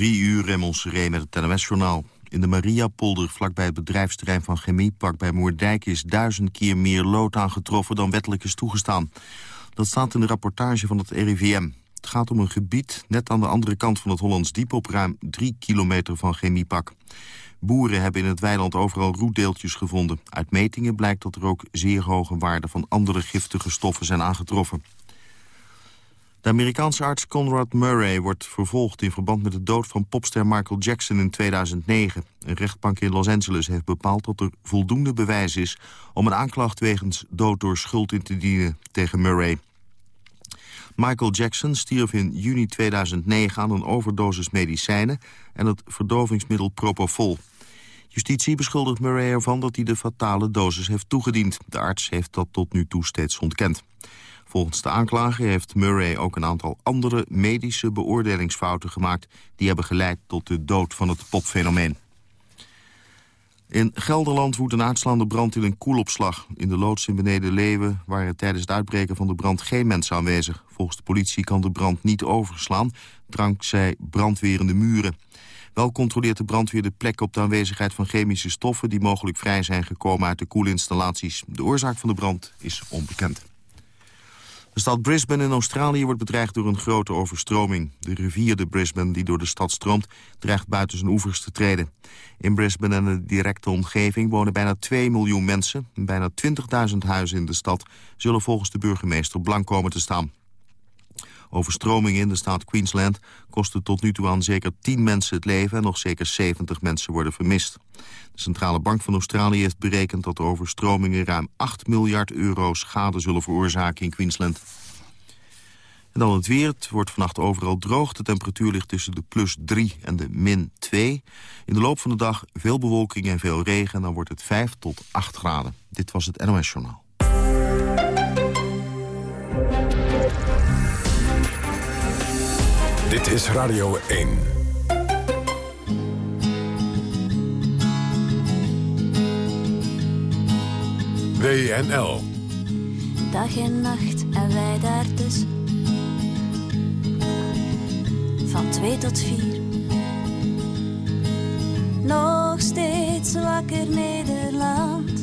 Drie uur Ree met het NOS-journaal. In de Mariapolder, vlakbij het bedrijfsterrein van Chemiepak bij Moerdijk... is duizend keer meer lood aangetroffen dan wettelijk is toegestaan. Dat staat in de rapportage van het RIVM. Het gaat om een gebied net aan de andere kant van het Hollands Diep... op ruim drie kilometer van Chemiepak. Boeren hebben in het weiland overal roetdeeltjes gevonden. Uit metingen blijkt dat er ook zeer hoge waarden van andere giftige stoffen zijn aangetroffen. De Amerikaanse arts Conrad Murray wordt vervolgd in verband met de dood van popster Michael Jackson in 2009. Een rechtbank in Los Angeles heeft bepaald dat er voldoende bewijs is om een aanklacht wegens dood door schuld in te dienen tegen Murray. Michael Jackson stierf in juni 2009 aan een overdosis medicijnen en het verdovingsmiddel Propofol. Justitie beschuldigt Murray ervan dat hij de fatale dosis heeft toegediend. De arts heeft dat tot nu toe steeds ontkend. Volgens de aanklager heeft Murray ook een aantal andere medische beoordelingsfouten gemaakt... die hebben geleid tot de dood van het popfenomeen. In Gelderland woedt een uitslaande brand in een koelopslag. In de loods in Beneden Leeuwen waren tijdens het uitbreken van de brand geen mensen aanwezig. Volgens de politie kan de brand niet overslaan, dankzij brandwerende muren. Wel controleert de brandweer de plek op de aanwezigheid van chemische stoffen... die mogelijk vrij zijn gekomen uit de koelinstallaties. De oorzaak van de brand is onbekend. De stad Brisbane in Australië wordt bedreigd door een grote overstroming. De rivier de Brisbane, die door de stad stroomt, dreigt buiten zijn oevers te treden. In Brisbane en de directe omgeving wonen bijna 2 miljoen mensen. Bijna 20.000 huizen in de stad zullen volgens de burgemeester blank komen te staan. Overstromingen in de staat Queensland kosten tot nu toe aan zeker 10 mensen het leven... en nog zeker 70 mensen worden vermist. De Centrale Bank van Australië heeft berekend dat de overstromingen... ruim 8 miljard euro schade zullen veroorzaken in Queensland. En dan het weer. Het wordt vannacht overal droog. De temperatuur ligt tussen de plus 3 en de min 2. In de loop van de dag veel bewolking en veel regen. En dan wordt het 5 tot 8 graden. Dit was het NOS Journaal. Dit is Radio 1. WNL. Dag en nacht en wij daartussen. Van twee tot vier. Nog steeds wakker Nederland.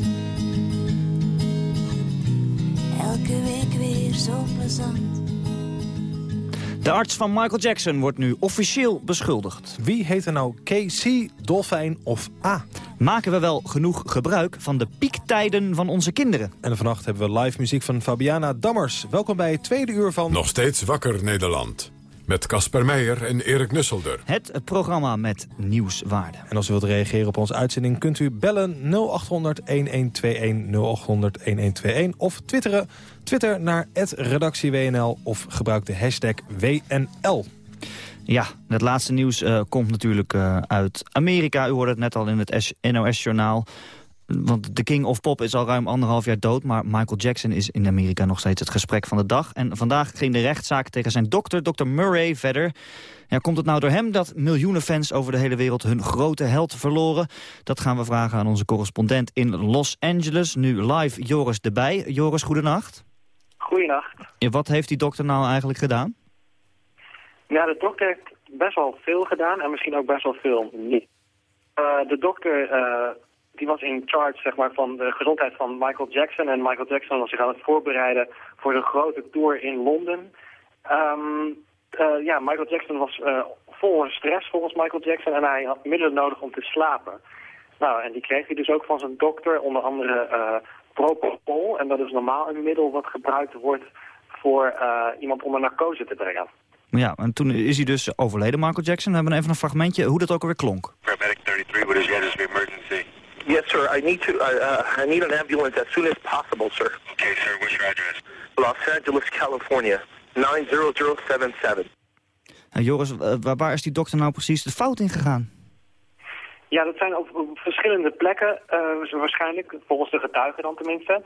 Elke week weer zo plezant. De arts van Michael Jackson wordt nu officieel beschuldigd. Wie heet er nou KC, Dolfijn of A? Maken we wel genoeg gebruik van de piektijden van onze kinderen? En vannacht hebben we live muziek van Fabiana Dammers. Welkom bij het tweede uur van... Nog steeds wakker Nederland. Met Casper Meijer en Erik Nusselder. Het programma met nieuwswaarde. En als u wilt reageren op onze uitzending kunt u bellen 0800-1121, 0800-1121 of twitteren, Twitter naar redactieWNL of gebruik de hashtag WNL. Ja, het laatste nieuws uh, komt natuurlijk uh, uit Amerika. U hoorde het net al in het NOS-journaal. Want de King of Pop is al ruim anderhalf jaar dood... maar Michael Jackson is in Amerika nog steeds het gesprek van de dag. En vandaag ging de rechtszaak tegen zijn dokter, Dr. Murray, verder. Ja, komt het nou door hem dat miljoenen fans over de hele wereld... hun grote held verloren? Dat gaan we vragen aan onze correspondent in Los Angeles. Nu live Joris erbij. Joris, goedenacht. Goedenacht. Wat heeft die dokter nou eigenlijk gedaan? Ja, de dokter heeft best wel veel gedaan en misschien ook best wel veel niet. Uh, de dokter uh, die was in charge zeg maar, van de gezondheid van Michael Jackson. En Michael Jackson was zich aan het voorbereiden voor een grote tour in Londen. Um, uh, ja, Michael Jackson was vol stress volgens Michael Jackson en hij had middelen nodig om te slapen. Nou, en die kreeg hij dus ook van zijn dokter, onder andere propofol. En dat is normaal een middel wat gebruikt wordt voor iemand onder narcose te brengen. Ja, en toen is hij dus overleden, Michael Jackson. We hebben even een fragmentje hoe dat ook alweer klonk. Paramedic 33, what is your emergency? Yes, sir. I need to. Uh, I need an ambulance as soon as possible, sir. Okay, sir. What's your address? Los Angeles, California, 90077. Uh, Joris, waar is die dokter nou precies de fout in gegaan? Ja, dat zijn op, verschillende plekken, uh, waarschijnlijk, volgens de getuigen dan tenminste.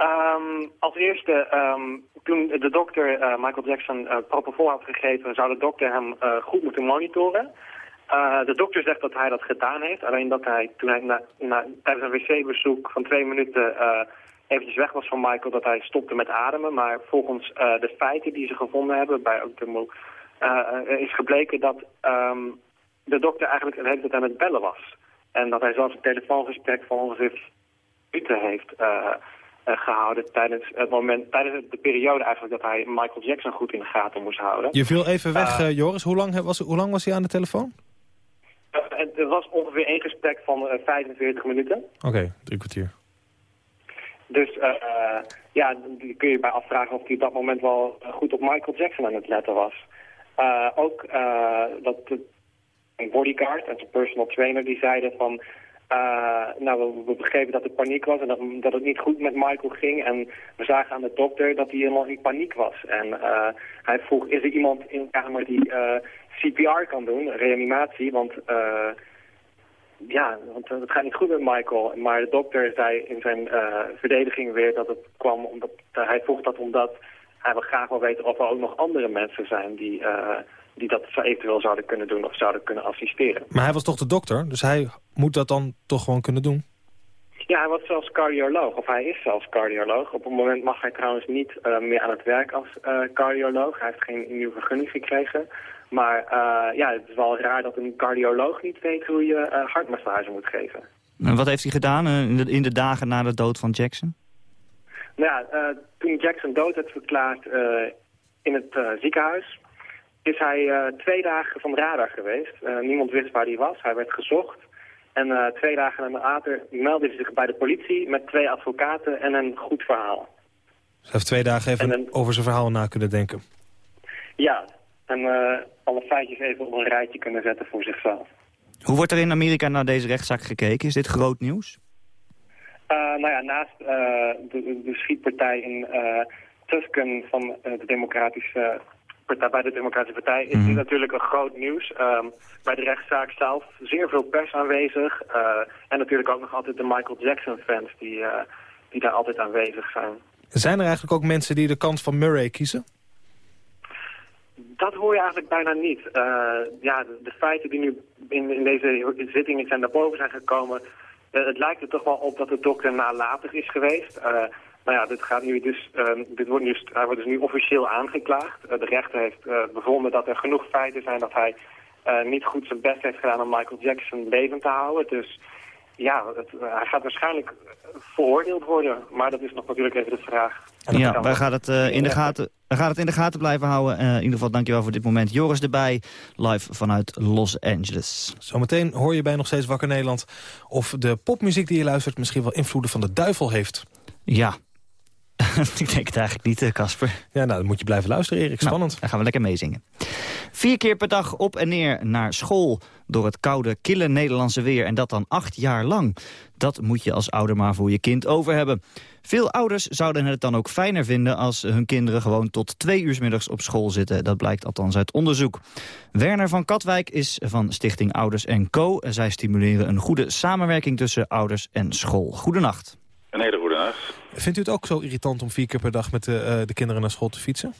Um, als eerste, um, toen de dokter uh, Michael Jackson uh, propofol had gegeven, zou de dokter hem goed moeten monitoren. De dokter zegt dat hij dat gedaan heeft. Alleen dat hij, toen hij na, tijdens een wc-bezoek van twee minuten eventjes weg was van Michael, dat hij stopte met ademen. Maar volgens de feiten die ze gevonden hebben bij Octomo, is gebleken dat um, de dokter eigenlijk de hele tijd aan het bellen was. En dat hij zelfs een telefoongesprek van ongeveer minuten heeft uh, gehouden tijdens het moment, tijdens de periode eigenlijk dat hij Michael Jackson goed in de gaten moest houden. Je viel even weg, uh, Joris. Hoe lang, was, hoe lang was hij aan de telefoon? het was ongeveer één gesprek van 45 minuten. Oké, okay, drie kwartier. Dus uh, ja, dan kun je bij afvragen of hij op dat moment wel goed op Michael Jackson aan het letten was. Uh, ook uh, dat een bodyguard en zijn personal trainer die zeiden van... nou, we, we, begrepen dat er paniek was en dat, het niet goed met Michael ging. En we zagen aan de dokter dat hij helemaal in paniek was. En hij vroeg, is er iemand in de kamer die CPR kan doen, reanimatie? Want ja, want het gaat niet goed met Michael. Maar de dokter zei in zijn verdediging weer dat het kwam omdat hij vroeg dat omdat hij wil graag wil weten of er ook nog andere mensen zijn die, die dat eventueel zouden kunnen doen of zouden kunnen assisteren. Maar hij was toch de dokter, dus hij moet dat dan toch gewoon kunnen doen? Ja, hij was zelfs cardioloog, of hij is zelfs cardioloog. Op het moment mag hij trouwens niet meer aan het werk als cardioloog. Hij heeft geen nieuwe vergunning gekregen. Maar uh, ja, het is wel raar dat een cardioloog niet weet hoe je uh, hartmassage moet geven. En wat heeft hij gedaan uh, in, de, in, de, dagen na de dood van Jackson? Nou ja, toen Jackson dood werd verklaard in het ziekenhuis... is hij twee dagen van de radar geweest. niemand wist waar hij was. Hij werd gezocht. En twee dagen later meldde hij zich bij de politie... met twee advocaten en een goed verhaal. Hij heeft twee dagen even een... over zijn verhaal na kunnen denken. Ja, en uh, alle feitjes even op een rijtje kunnen zetten voor zichzelf. Hoe wordt er in Amerika naar deze rechtszaak gekeken? Is dit groot nieuws? Uh, nou ja, naast uh, de, de, schietpartij in Tusken van de Democratische bij de Democratische Partij is dit Mhm. natuurlijk een groot nieuws. Um, bij de rechtszaak zelf zeer veel pers aanwezig. en natuurlijk ook nog altijd de Michael Jackson fans die, die daar altijd aanwezig zijn. Zijn er eigenlijk ook mensen die de kant van Murray kiezen? Dat hoor je eigenlijk bijna niet. Uh, ja, de, de, feiten die nu in, in deze zitting zijn naar boven zijn gekomen... Het lijkt er toch wel op dat de dokter nalatig is geweest. Nou ja, dit gaat nu dus, dit wordt nu, hij wordt dus nu officieel aangeklaagd. de rechter heeft bevonden dat er genoeg feiten zijn dat hij niet goed zijn best heeft gedaan om Michael Jackson levend te houden. Dus ja, het, hij gaat waarschijnlijk veroordeeld worden. Maar dat is nog natuurlijk even de vraag. Ja, wij gaan het, uh, in de gaten, we gaan het in de gaten blijven houden. Uh, in ieder geval dankjewel voor dit moment. Joris erbij, live vanuit Los Angeles. Zometeen hoor je bij Nog Steeds Wakker Nederland... of de popmuziek die je luistert misschien wel invloeden van de duivel heeft. Ja. Ik denk het eigenlijk niet, Casper. Ja, nou, dan moet je blijven luisteren, Erik. Spannend. Nou, dan gaan we lekker meezingen. Vier keer per dag op en neer naar school... door het koude, kille Nederlandse weer. En dat dan acht jaar lang. Dat moet je als ouder maar voor je kind over hebben. Veel ouders zouden het dan ook fijner vinden... als hun kinderen gewoon tot twee uur middags op school zitten. Dat blijkt althans uit onderzoek. Werner van Katwijk is van Stichting Ouders Co. Zij stimuleren een goede samenwerking tussen ouders en school. Goedenacht. Een hele goede nacht. Vindt u het ook zo irritant om vier keer per dag met de, uh, de kinderen naar school te fietsen?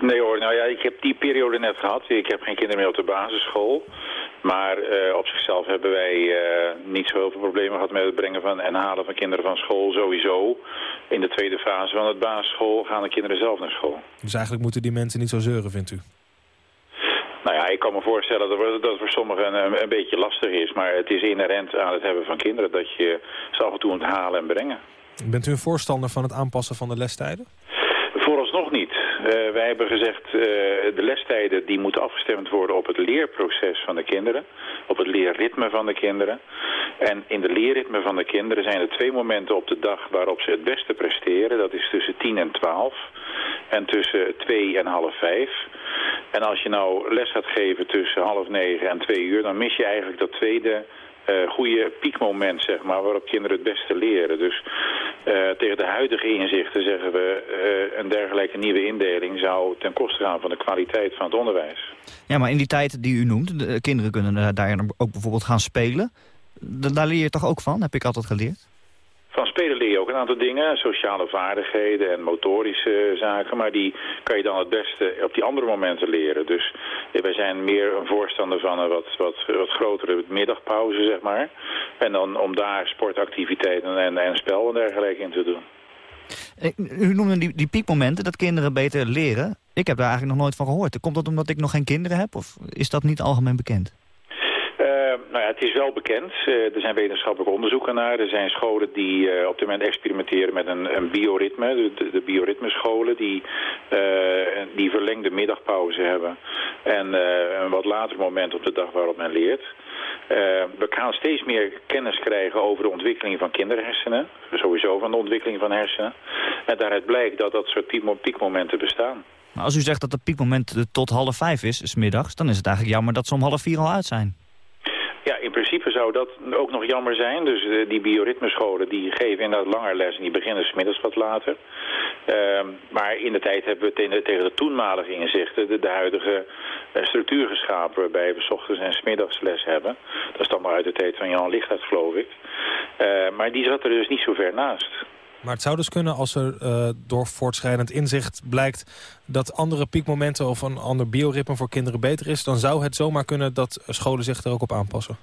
Nee hoor, nou ja, ik heb die periode net gehad. Ik heb geen kinderen meer op de basisschool. Maar uh, op zichzelf hebben wij uh, niet zo heel veel problemen gehad met het brengen van en halen van kinderen van school sowieso. In de tweede fase van het basisschool gaan de kinderen zelf naar school. Dus eigenlijk moeten die mensen niet zo zeuren, vindt u? Nou ja, ik kan me voorstellen dat het, dat voor sommigen een, een, beetje lastig is. Maar het is inherent aan het hebben van kinderen dat je ze af en toe moet halen en brengen. Bent u een voorstander van het aanpassen van de lestijden? Vooralsnog niet. Uh, wij hebben gezegd, uh, de lestijden die moeten afgestemd worden op het leerproces van de kinderen. Op het leerritme van de kinderen. En in de leerritme van de kinderen zijn er twee momenten op de dag waarop ze het beste presteren. Dat is tussen 10 en 12 en tussen 2 en half 5. En als je nou les gaat geven tussen half 9 en 2 uur, dan mis je eigenlijk dat tweede uh, goede piekmoment, zeg maar, waarop kinderen het beste leren. Dus uh, tegen de huidige inzichten zeggen we, uh, een dergelijke nieuwe indeling zou ten koste gaan van de kwaliteit van het onderwijs. Ja, maar in die tijd die u noemt, de kinderen kunnen daar ook bijvoorbeeld gaan spelen. Daar leer je toch ook van, heb ik altijd geleerd? Spelen leer je ook een aantal dingen, sociale vaardigheden en motorische zaken. Maar die kan je dan het beste op die andere momenten leren. Dus wij zijn meer een voorstander van een wat, wat, wat grotere middagpauze, zeg maar. En dan om daar sportactiviteiten en, en spel en dergelijke in te doen. U noemde die, die piekmomenten, dat kinderen beter leren. Ik heb daar eigenlijk nog nooit van gehoord. Komt dat omdat ik nog geen kinderen heb? Of is dat niet algemeen bekend? Nou ja, het is wel bekend. Uh, er zijn wetenschappelijke onderzoeken naar. Er zijn scholen die uh, op dit moment experimenteren met een, een bioritme. De, bioritmescholen die, die verlengde middagpauze hebben. En een wat later moment op de dag waarop men leert. we gaan steeds meer kennis krijgen over de ontwikkeling van kinderhersenen. Sowieso van de ontwikkeling van hersenen. En daaruit blijkt dat dat soort piekmomenten bestaan. Maar als u zegt dat het piekmoment tot half vijf is, s middags, dan is het eigenlijk jammer dat ze om half vier al uit zijn. Ja, in principe zou dat ook nog jammer zijn. Dus uh, die bioritmescholen die geven inderdaad langer les en die beginnen smiddags wat later. Uh, maar in de tijd hebben we tegen, de toenmalige inzichten de, huidige uh, structuur geschapen waarbij we s ochtends en smiddags les hebben. Dat is dan maar uit de tijd van Jan Lichthart geloof ik. Eh, maar die zat er dus niet zo ver naast. Maar het zou dus kunnen als er uh, door voortschrijdend inzicht blijkt... dat andere piekmomenten of een ander bioritme voor kinderen beter is... dan zou het zomaar kunnen dat scholen zich er ook op aanpassen.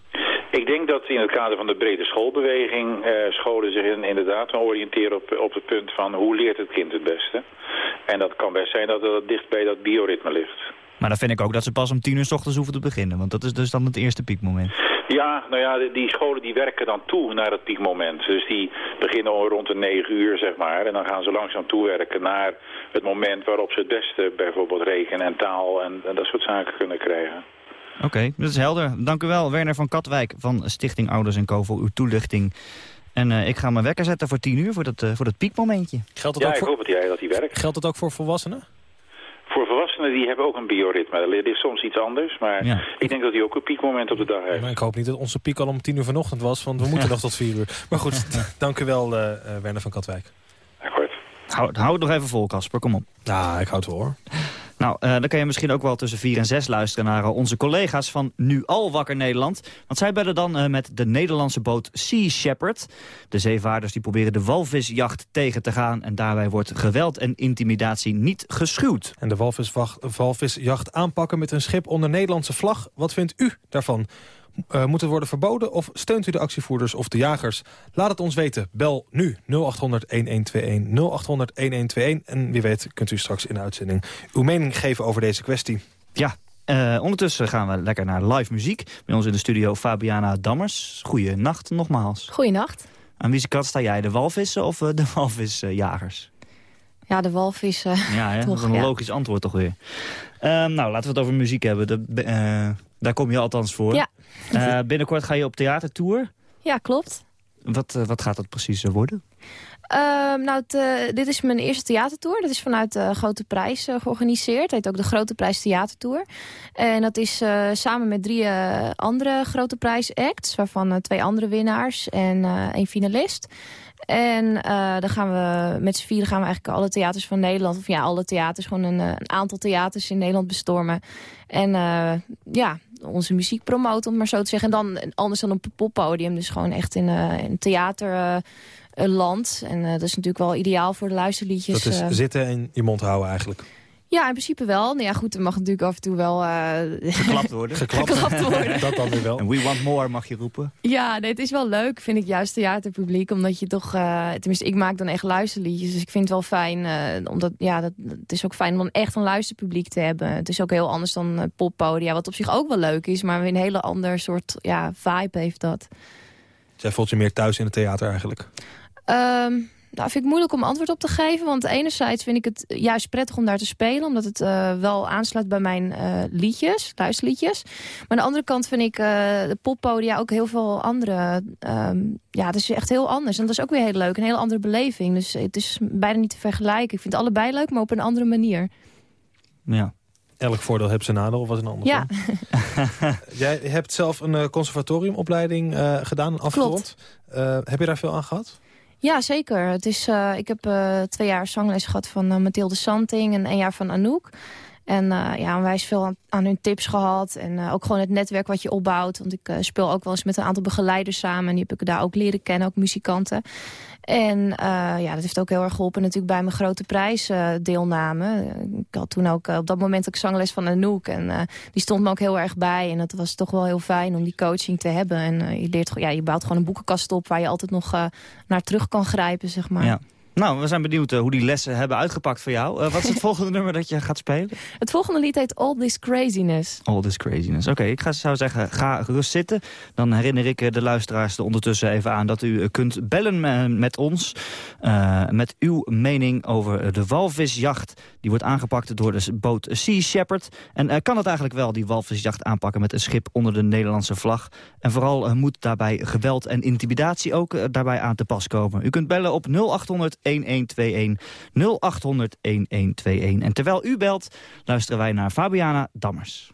Ik denk dat in het kader van de brede schoolbeweging... Uh, scholen zich in, inderdaad oriënteren op, op het punt van... hoe leert het kind het beste? En dat kan best zijn dat het dicht bij dat bioritme ligt. Maar dan vind ik ook dat ze pas om tien uur s ochtends hoeven te beginnen. Want dat is dus dan het eerste piekmoment. Ja, nou ja, die scholen die werken dan toe naar het piekmoment. Dus die beginnen rond de negen uur, zeg maar. En dan gaan ze langzaam toewerken naar het moment waarop ze het beste bijvoorbeeld rekenen en taal en, en dat soort zaken kunnen krijgen. Oké, okay, dat is helder. Dank u wel, Werner van Katwijk van Stichting Ouders en Co. voor uw toelichting. En uh, ik ga mijn wekker zetten voor tien uur, voor dat, uh, voor dat piekmomentje. Geldt het ja, ook voor... ik hoop dat, jij, dat die werkt. Geldt het ook voor volwassenen? Voor volwassenen die hebben ook een bioritme. Dat is soms iets anders, maar ja. ik denk dat hij ook een piekmoment op de dag heeft. Maar ik hoop niet dat onze piek al om tien uur vanochtend was, want we moeten nog tot vier uur. Maar goed, dank u wel, uh, Werner van Katwijk. Akkoord. Hou, hou het nog even vol, Casper, kom op. Ja, ik houd het wel hoor. Nou, uh, dan kan je misschien ook wel tussen 4 en 6 luisteren naar uh, onze collega's van Nu Al Wakker Nederland. Want zij bellen dan uh, met de Nederlandse boot Sea Shepherd. De zeevaarders die proberen de walvisjacht tegen te gaan. En daarbij wordt geweld en intimidatie niet geschuwd. En de walvisjacht aanpakken met een schip onder Nederlandse vlag. Wat vindt u daarvan? Uh, moet het worden verboden of steunt u de actievoerders of de jagers? Laat het ons weten. Bel nu 0800-1121, 0800-1121. En wie weet kunt u straks in de uitzending uw mening geven over deze kwestie. Ja, uh, ondertussen gaan we lekker naar live muziek. Bij ons in de studio Fabiana Dammers. Goeienacht nogmaals. Goeienacht. Aan wie kant sta jij? De walvissen of uh, de walvisjagers? Ja, de walvissen. Ja, hè? toch, dat is een ja. logisch antwoord toch weer. nou, laten we het over muziek hebben. De, daar kom je althans voor. Ja. Uh, binnenkort ga je op theatertour. Ja, klopt. Wat, uh, wat gaat dat precies worden? Uh, nou, het, dit is mijn eerste theatertour. Dat is vanuit de Grote Prijs georganiseerd. Het heet ook de Grote Prijs Theatertour. En dat is samen met drie andere Grote Prijs acts. Waarvan twee andere winnaars en één finalist. En uh, dan gaan we met z'n vieren gaan we eigenlijk alle theaters van Nederland, of ja, alle theaters, gewoon een, een aantal theaters in Nederland bestormen. En uh, ja, onze muziek promoten, om maar zo te zeggen. En dan anders dan op een poppodium, dus gewoon echt in, uh, in theaterland. en dat is natuurlijk wel ideaal voor de luisterliedjes. Dat is zitten en je mond houden eigenlijk. Ja, in principe wel. Nou ja, goed, er mag natuurlijk af en toe wel... Uh, geklapt worden. geklapt. geklapt worden. dat dan weer wel. En we want more mag je roepen. Ja, nee, het is wel leuk, vind ik juist theaterpubliek. Omdat je toch... Uh, tenminste, ik maak dan echt luisterliedjes. Dus ik vind het wel fijn. Uh, omdat, ja, dat, het is ook fijn om dan echt een luisterpubliek te hebben. Het is ook heel anders dan poppodia. Wat op zich ook wel leuk is. Maar een hele ander soort ja, vibe heeft dat. Jij voelt je meer thuis in het theater eigenlijk? Um, nou, vind ik moeilijk om antwoord op te geven. Want enerzijds vind ik het juist prettig om daar te spelen. Omdat het uh, wel aansluit bij mijn uh, liedjes, luisterliedjes. Maar aan de andere kant vind ik uh, de poppodia ook heel veel andere... Um, ja, het is echt heel anders. En dat is ook weer heel leuk. Een hele andere beleving. Dus het is bijna niet te vergelijken. Ik vind het allebei leuk, maar op een andere manier. Ja. Elk voordeel heeft zijn nadeel, of wat een ander. Ja. Jij hebt zelf een conservatoriumopleiding gedaan, afgerond. heb je daar veel aan gehad? Ja, zeker. Het is, uh, ik heb uh, twee jaar zangles gehad van uh, Mathilde Santing en een jaar van Anouk. En ja, onwijs veel aan, aan, hun tips gehad. En ook gewoon het netwerk wat je opbouwt. Want ik speel ook wel eens met een aantal begeleiders samen. En die heb ik daar ook leren kennen, ook muzikanten. En uh, ja, dat heeft ook heel erg geholpen natuurlijk bij mijn grote prijsdeelname. Uh, ik had toen ook uh, op dat moment ook zangles van Anouk. En die stond me ook heel erg bij. En dat was toch wel heel fijn om die coaching te hebben. En je, leert, ja, je bouwt gewoon een boekenkast op waar je altijd nog naar terug kan grijpen, zeg maar. Ja. Nou, we zijn benieuwd uh, hoe die lessen hebben uitgepakt voor jou. Uh, wat is het volgende nummer dat je gaat spelen? Het volgende lied heet All This Craziness. All This Craziness. Oké, ik ga, zou zeggen, ga gerust zitten. Dan herinner ik de luisteraars er ondertussen even aan... dat u kunt bellen met ons uh, met uw mening over de walvisjacht. Die wordt aangepakt door de boot Sea Shepherd. En kan het eigenlijk wel, die walvisjacht, aanpakken met een schip onder de Nederlandse vlag? En vooral moet daarbij geweld en intimidatie ook daarbij aan te pas komen. U kunt bellen op 0800 1121 0800 1121. En terwijl u belt, luisteren wij naar Fabiana Dammers.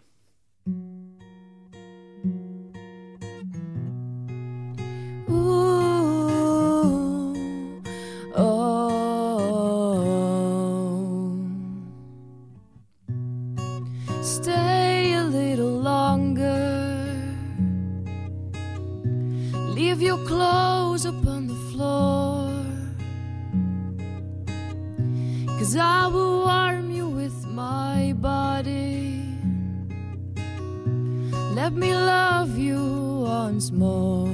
Longer. Leave Cause I will warm you with my body. Let me love you once more.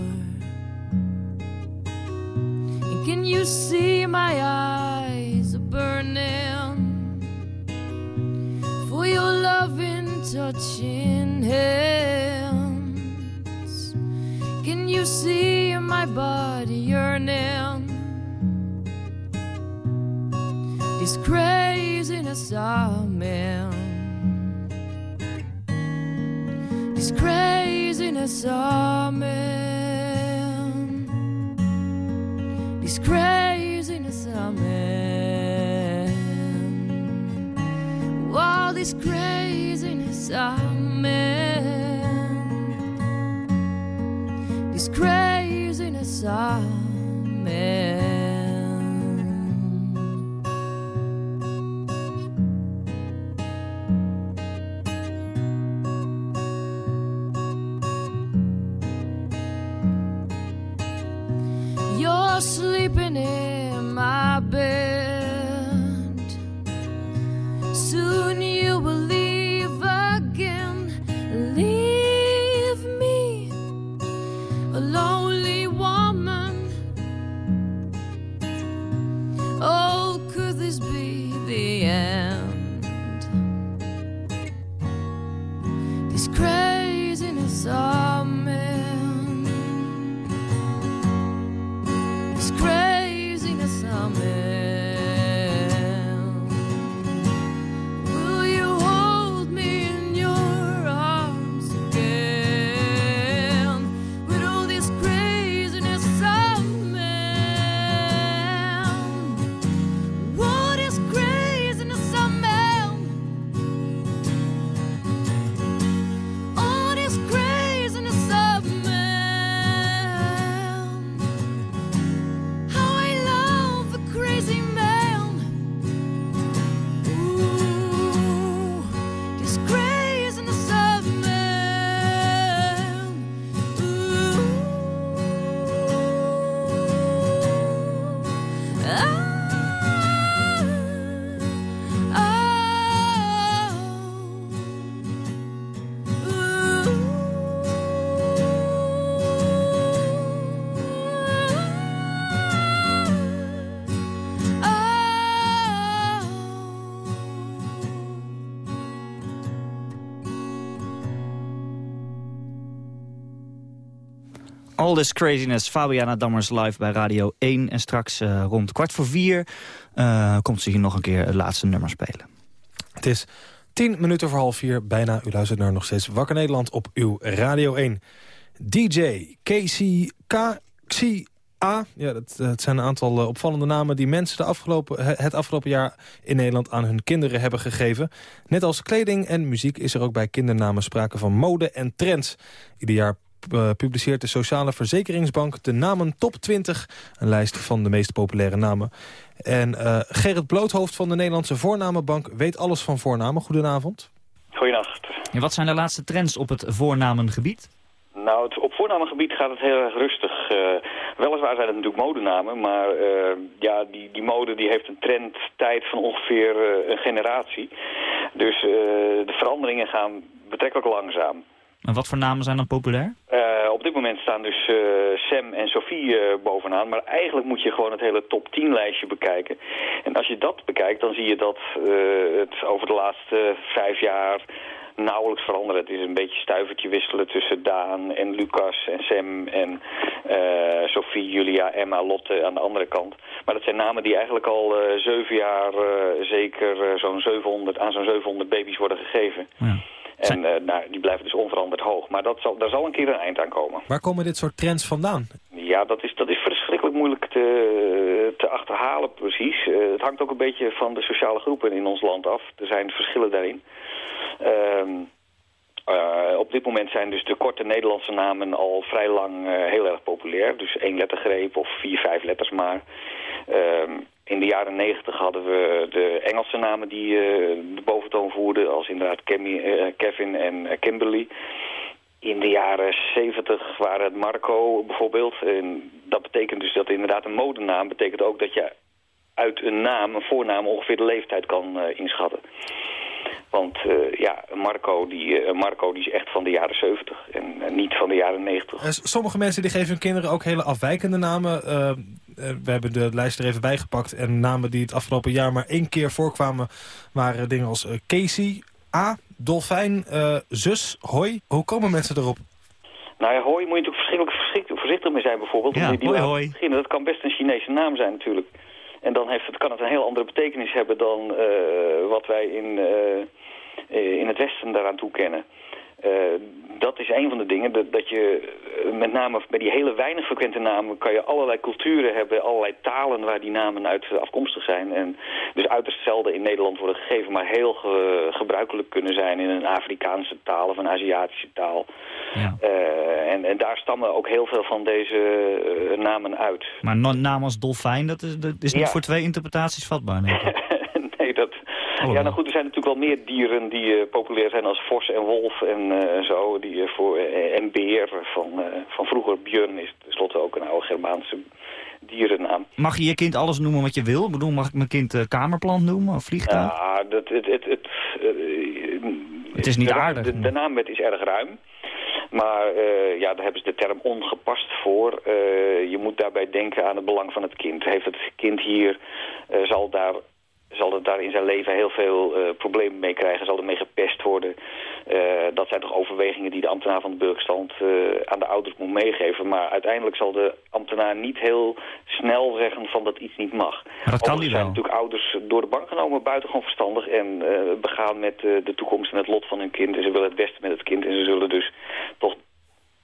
And can you see my eyes burning for your loving, touching hands? Can you see my body yearning? Craziness I'm in. This craziness I'm in. This craziness I'm in. Wow, this craziness I'm in. This craziness I'm in. All This Craziness, Fabiana Dammers live bij Radio 1. En straks uh, rond kwart voor vier uh, komt ze hier nog een keer het laatste nummer spelen. Het is tien minuten voor half vier. Bijna, u luistert naar nog steeds Wakker Nederland op uw Radio 1. DJ KCK... A. Ja, dat, dat zijn een aantal opvallende namen die mensen de afgelopen, het afgelopen jaar in Nederland aan hun kinderen hebben gegeven. Net als kleding en muziek is er ook bij kindernamen sprake van mode en trends. Ieder jaar publiceert de Sociale Verzekeringsbank de namen top 20. Een lijst van de meest populaire namen. En uh, Gerrit Bloothoofd van de Nederlandse Voornamenbank weet alles van voornamen. Goedenavond. Goedenacht. En wat zijn de laatste trends op het voornamengebied? Nou, het, op voornamengebied gaat het heel erg rustig. Uh, weliswaar zijn het natuurlijk modenamen, maar uh, ja, die, die mode die heeft een trendtijd van ongeveer uh, een generatie. Dus de veranderingen gaan betrekkelijk langzaam. En wat voor namen zijn dan populair? Uh, op dit moment staan dus uh, Sam en Sophie uh, bovenaan. Maar eigenlijk moet je gewoon het hele top 10 lijstje bekijken. En als je dat bekijkt, dan zie je dat het over de laatste vijf jaar nauwelijks veranderen. Het is een beetje stuivertje wisselen tussen Daan en Lucas en Sam en uh, Sophie, Julia, Emma, Lotte aan de andere kant. Maar dat zijn namen die eigenlijk al uh, zeven jaar uh, zeker zo'n 700, aan zo'n 700 baby's worden gegeven. Ja. En nou, die blijven dus onveranderd hoog. Maar dat zal, daar zal een keer een eind aan komen. Waar komen dit soort trends vandaan? Ja, dat is, dat is verschrikkelijk moeilijk te, te achterhalen precies. het hangt ook een beetje van de sociale groepen in ons land af. Er zijn verschillen daarin. Um, uh, op dit moment zijn dus de korte Nederlandse namen al vrij lang uh, heel erg populair. Dus één lettergreep of vier, vijf letters maar. Um, in de jaren negentig hadden we de Engelse namen die uh, de boventoon voerden... als inderdaad Kemi, Kevin en Kimberly. In de jaren zeventig waren het Marco bijvoorbeeld. En dat betekent dus dat inderdaad een modenaam betekent ook dat je uit een naam, een voornaam, ongeveer de leeftijd kan inschatten. Want ja, Marco die, Marco die is echt van de jaren 70 en niet van de jaren 90. sommige mensen die geven hun kinderen ook hele afwijkende namen. We hebben de lijst er even bijgepakt. En namen die het afgelopen jaar maar één keer voorkwamen... waren dingen als Casey, A, Dolfijn, Zus, Hoi. Hoe komen mensen erop? Nou ja, Hoi moet je natuurlijk verschrikkelijk voorzichtig mee zijn bijvoorbeeld. Ja, die hoi, hoi. Beginnen. Dat kan best een Chinese naam zijn natuurlijk. En dan heeft het, kan het een heel andere betekenis hebben dan uh, wat wij in, uh, in het Westen daaraan toekennen. Uh, dat is een van de dingen, dat, dat je met name bij die hele weinig frequente namen kan je allerlei culturen hebben, allerlei talen waar die namen uit afkomstig zijn. En dus uiterst zelden in Nederland worden gegeven, maar heel ge, gebruikelijk kunnen zijn in een Afrikaanse taal of een Aziatische taal. Ja. Uh, en, en daar stammen ook heel veel van deze uh, namen uit. Maar naam als dolfijn, dat is, dat is niet ja. voor twee interpretaties vatbaar, nee, dat... Ja, nou goed, er zijn natuurlijk wel meer dieren die uh, populair zijn als vos en wolf en uh, zo. Die, uh, voor, en beer van, van vroeger. Björn is tenslotte ook een oude Germaanse dierennaam. Mag je je kind alles noemen wat je wil? Ik bedoel, mag ik mijn kind kamerplant noemen of vliegtuig? Ja, dat, het, het, het, het is niet de, aardig. De, de naamwet is erg ruim. Maar uh, ja, daar hebben ze de term ongepast voor. Uh, je moet daarbij denken aan het belang van het kind. Heeft het kind hier, uh, zal, daar, zal het daar in zijn leven heel veel problemen mee krijgen? Zal er mee gepest worden? dat zijn toch overwegingen die de ambtenaar van de burgerstand aan de ouders moet meegeven. Maar uiteindelijk zal de ambtenaar niet heel snel zeggen van dat iets niet mag. Maar dat kan niet zijn natuurlijk ouders door de bank genomen buitengewoon verstandig en begaan met de toekomst en het lot van hun kind. En ze willen het beste met het kind en ze zullen dus toch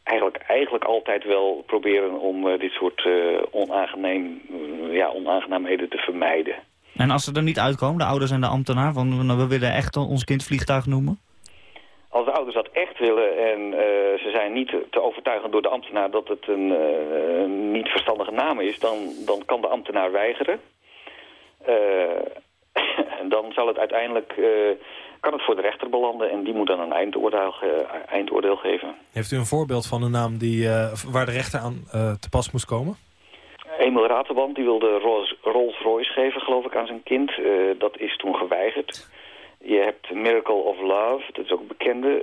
eigenlijk, eigenlijk altijd wel proberen om dit soort onaangeneem, ja, onaangenaamheden te vermijden. En als ze er niet uitkomen, de ouders en de ambtenaar, van we willen echt ons kind vliegtuig noemen? Als de ouders dat echt willen en ze zijn niet te overtuigen door de ambtenaar dat het een niet verstandige naam is, dan, dan kan de ambtenaar weigeren. dan zal het uiteindelijk kan het voor de rechter belanden en die moet dan een eindoordeel, eindoordeel geven. Heeft u een voorbeeld van een naam die, uh, waar de rechter aan uh, te pas moest komen? Emil Raterband die wilde Rolls Royce geven, geloof ik, aan zijn kind. Uh, dat is toen geweigerd. Je hebt Miracle of Love, dat is ook een bekende,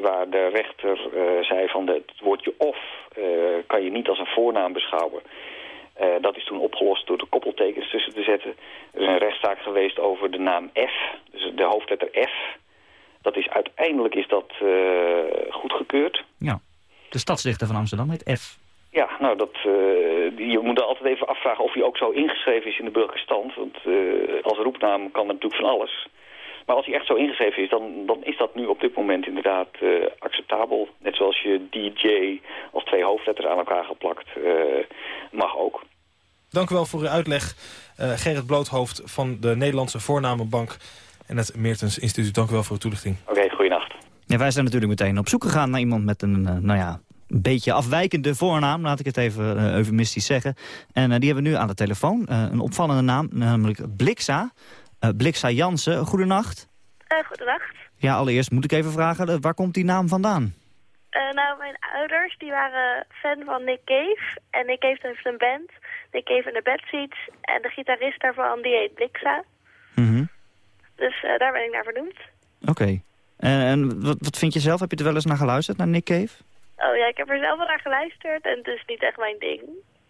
waar de rechter zei van het woordje of kan je niet als een voornaam beschouwen. Dat is toen opgelost door de koppeltekens tussen te zetten. Er is een rechtszaak geweest over de naam F, dus de hoofdletter F. Dat is, uiteindelijk is dat goedgekeurd. Ja, de stadsdichter van Amsterdam heet F. Ja, nou, dat, uh, je moet er altijd even afvragen of hij ook zo ingeschreven is in de burgerstand. Want als roepnaam kan er natuurlijk van alles. Maar als hij echt zo ingeschreven is, dan, dan is dat nu op dit moment inderdaad acceptabel. Net zoals je DJ als twee hoofdletters aan elkaar geplakt mag ook. Dank u wel voor uw uitleg. Uh, Gerrit Bloothoofd van de Nederlandse Voornamenbank en het Meertens Instituut. Dank u wel voor uw toelichting. Oké, okay, goeienacht. Ja, wij zijn natuurlijk meteen op zoek gegaan naar iemand met een, uh, nou ja, een beetje afwijkende voornaam, laat ik het even uh, eufemistisch zeggen. En die hebben we nu aan de telefoon. een opvallende naam, namelijk Bliksa. Bliksa Jansen, goedenacht. goedenacht. Ja, allereerst moet ik even vragen, waar komt die naam vandaan? Nou, mijn ouders die waren fan van Nick Cave. En Nick Cave heeft een band. Nick Cave in de Bedseats. En de gitarist daarvan, die heet Blixa. Mm -hmm. Dus daar ben ik naar vernoemd. Oké. Okay. En, en wat, wat vind je zelf? Heb je er wel eens naar geluisterd, naar Nick Cave? Oh ja, ik heb er zelf wel naar geluisterd en het is niet echt mijn ding.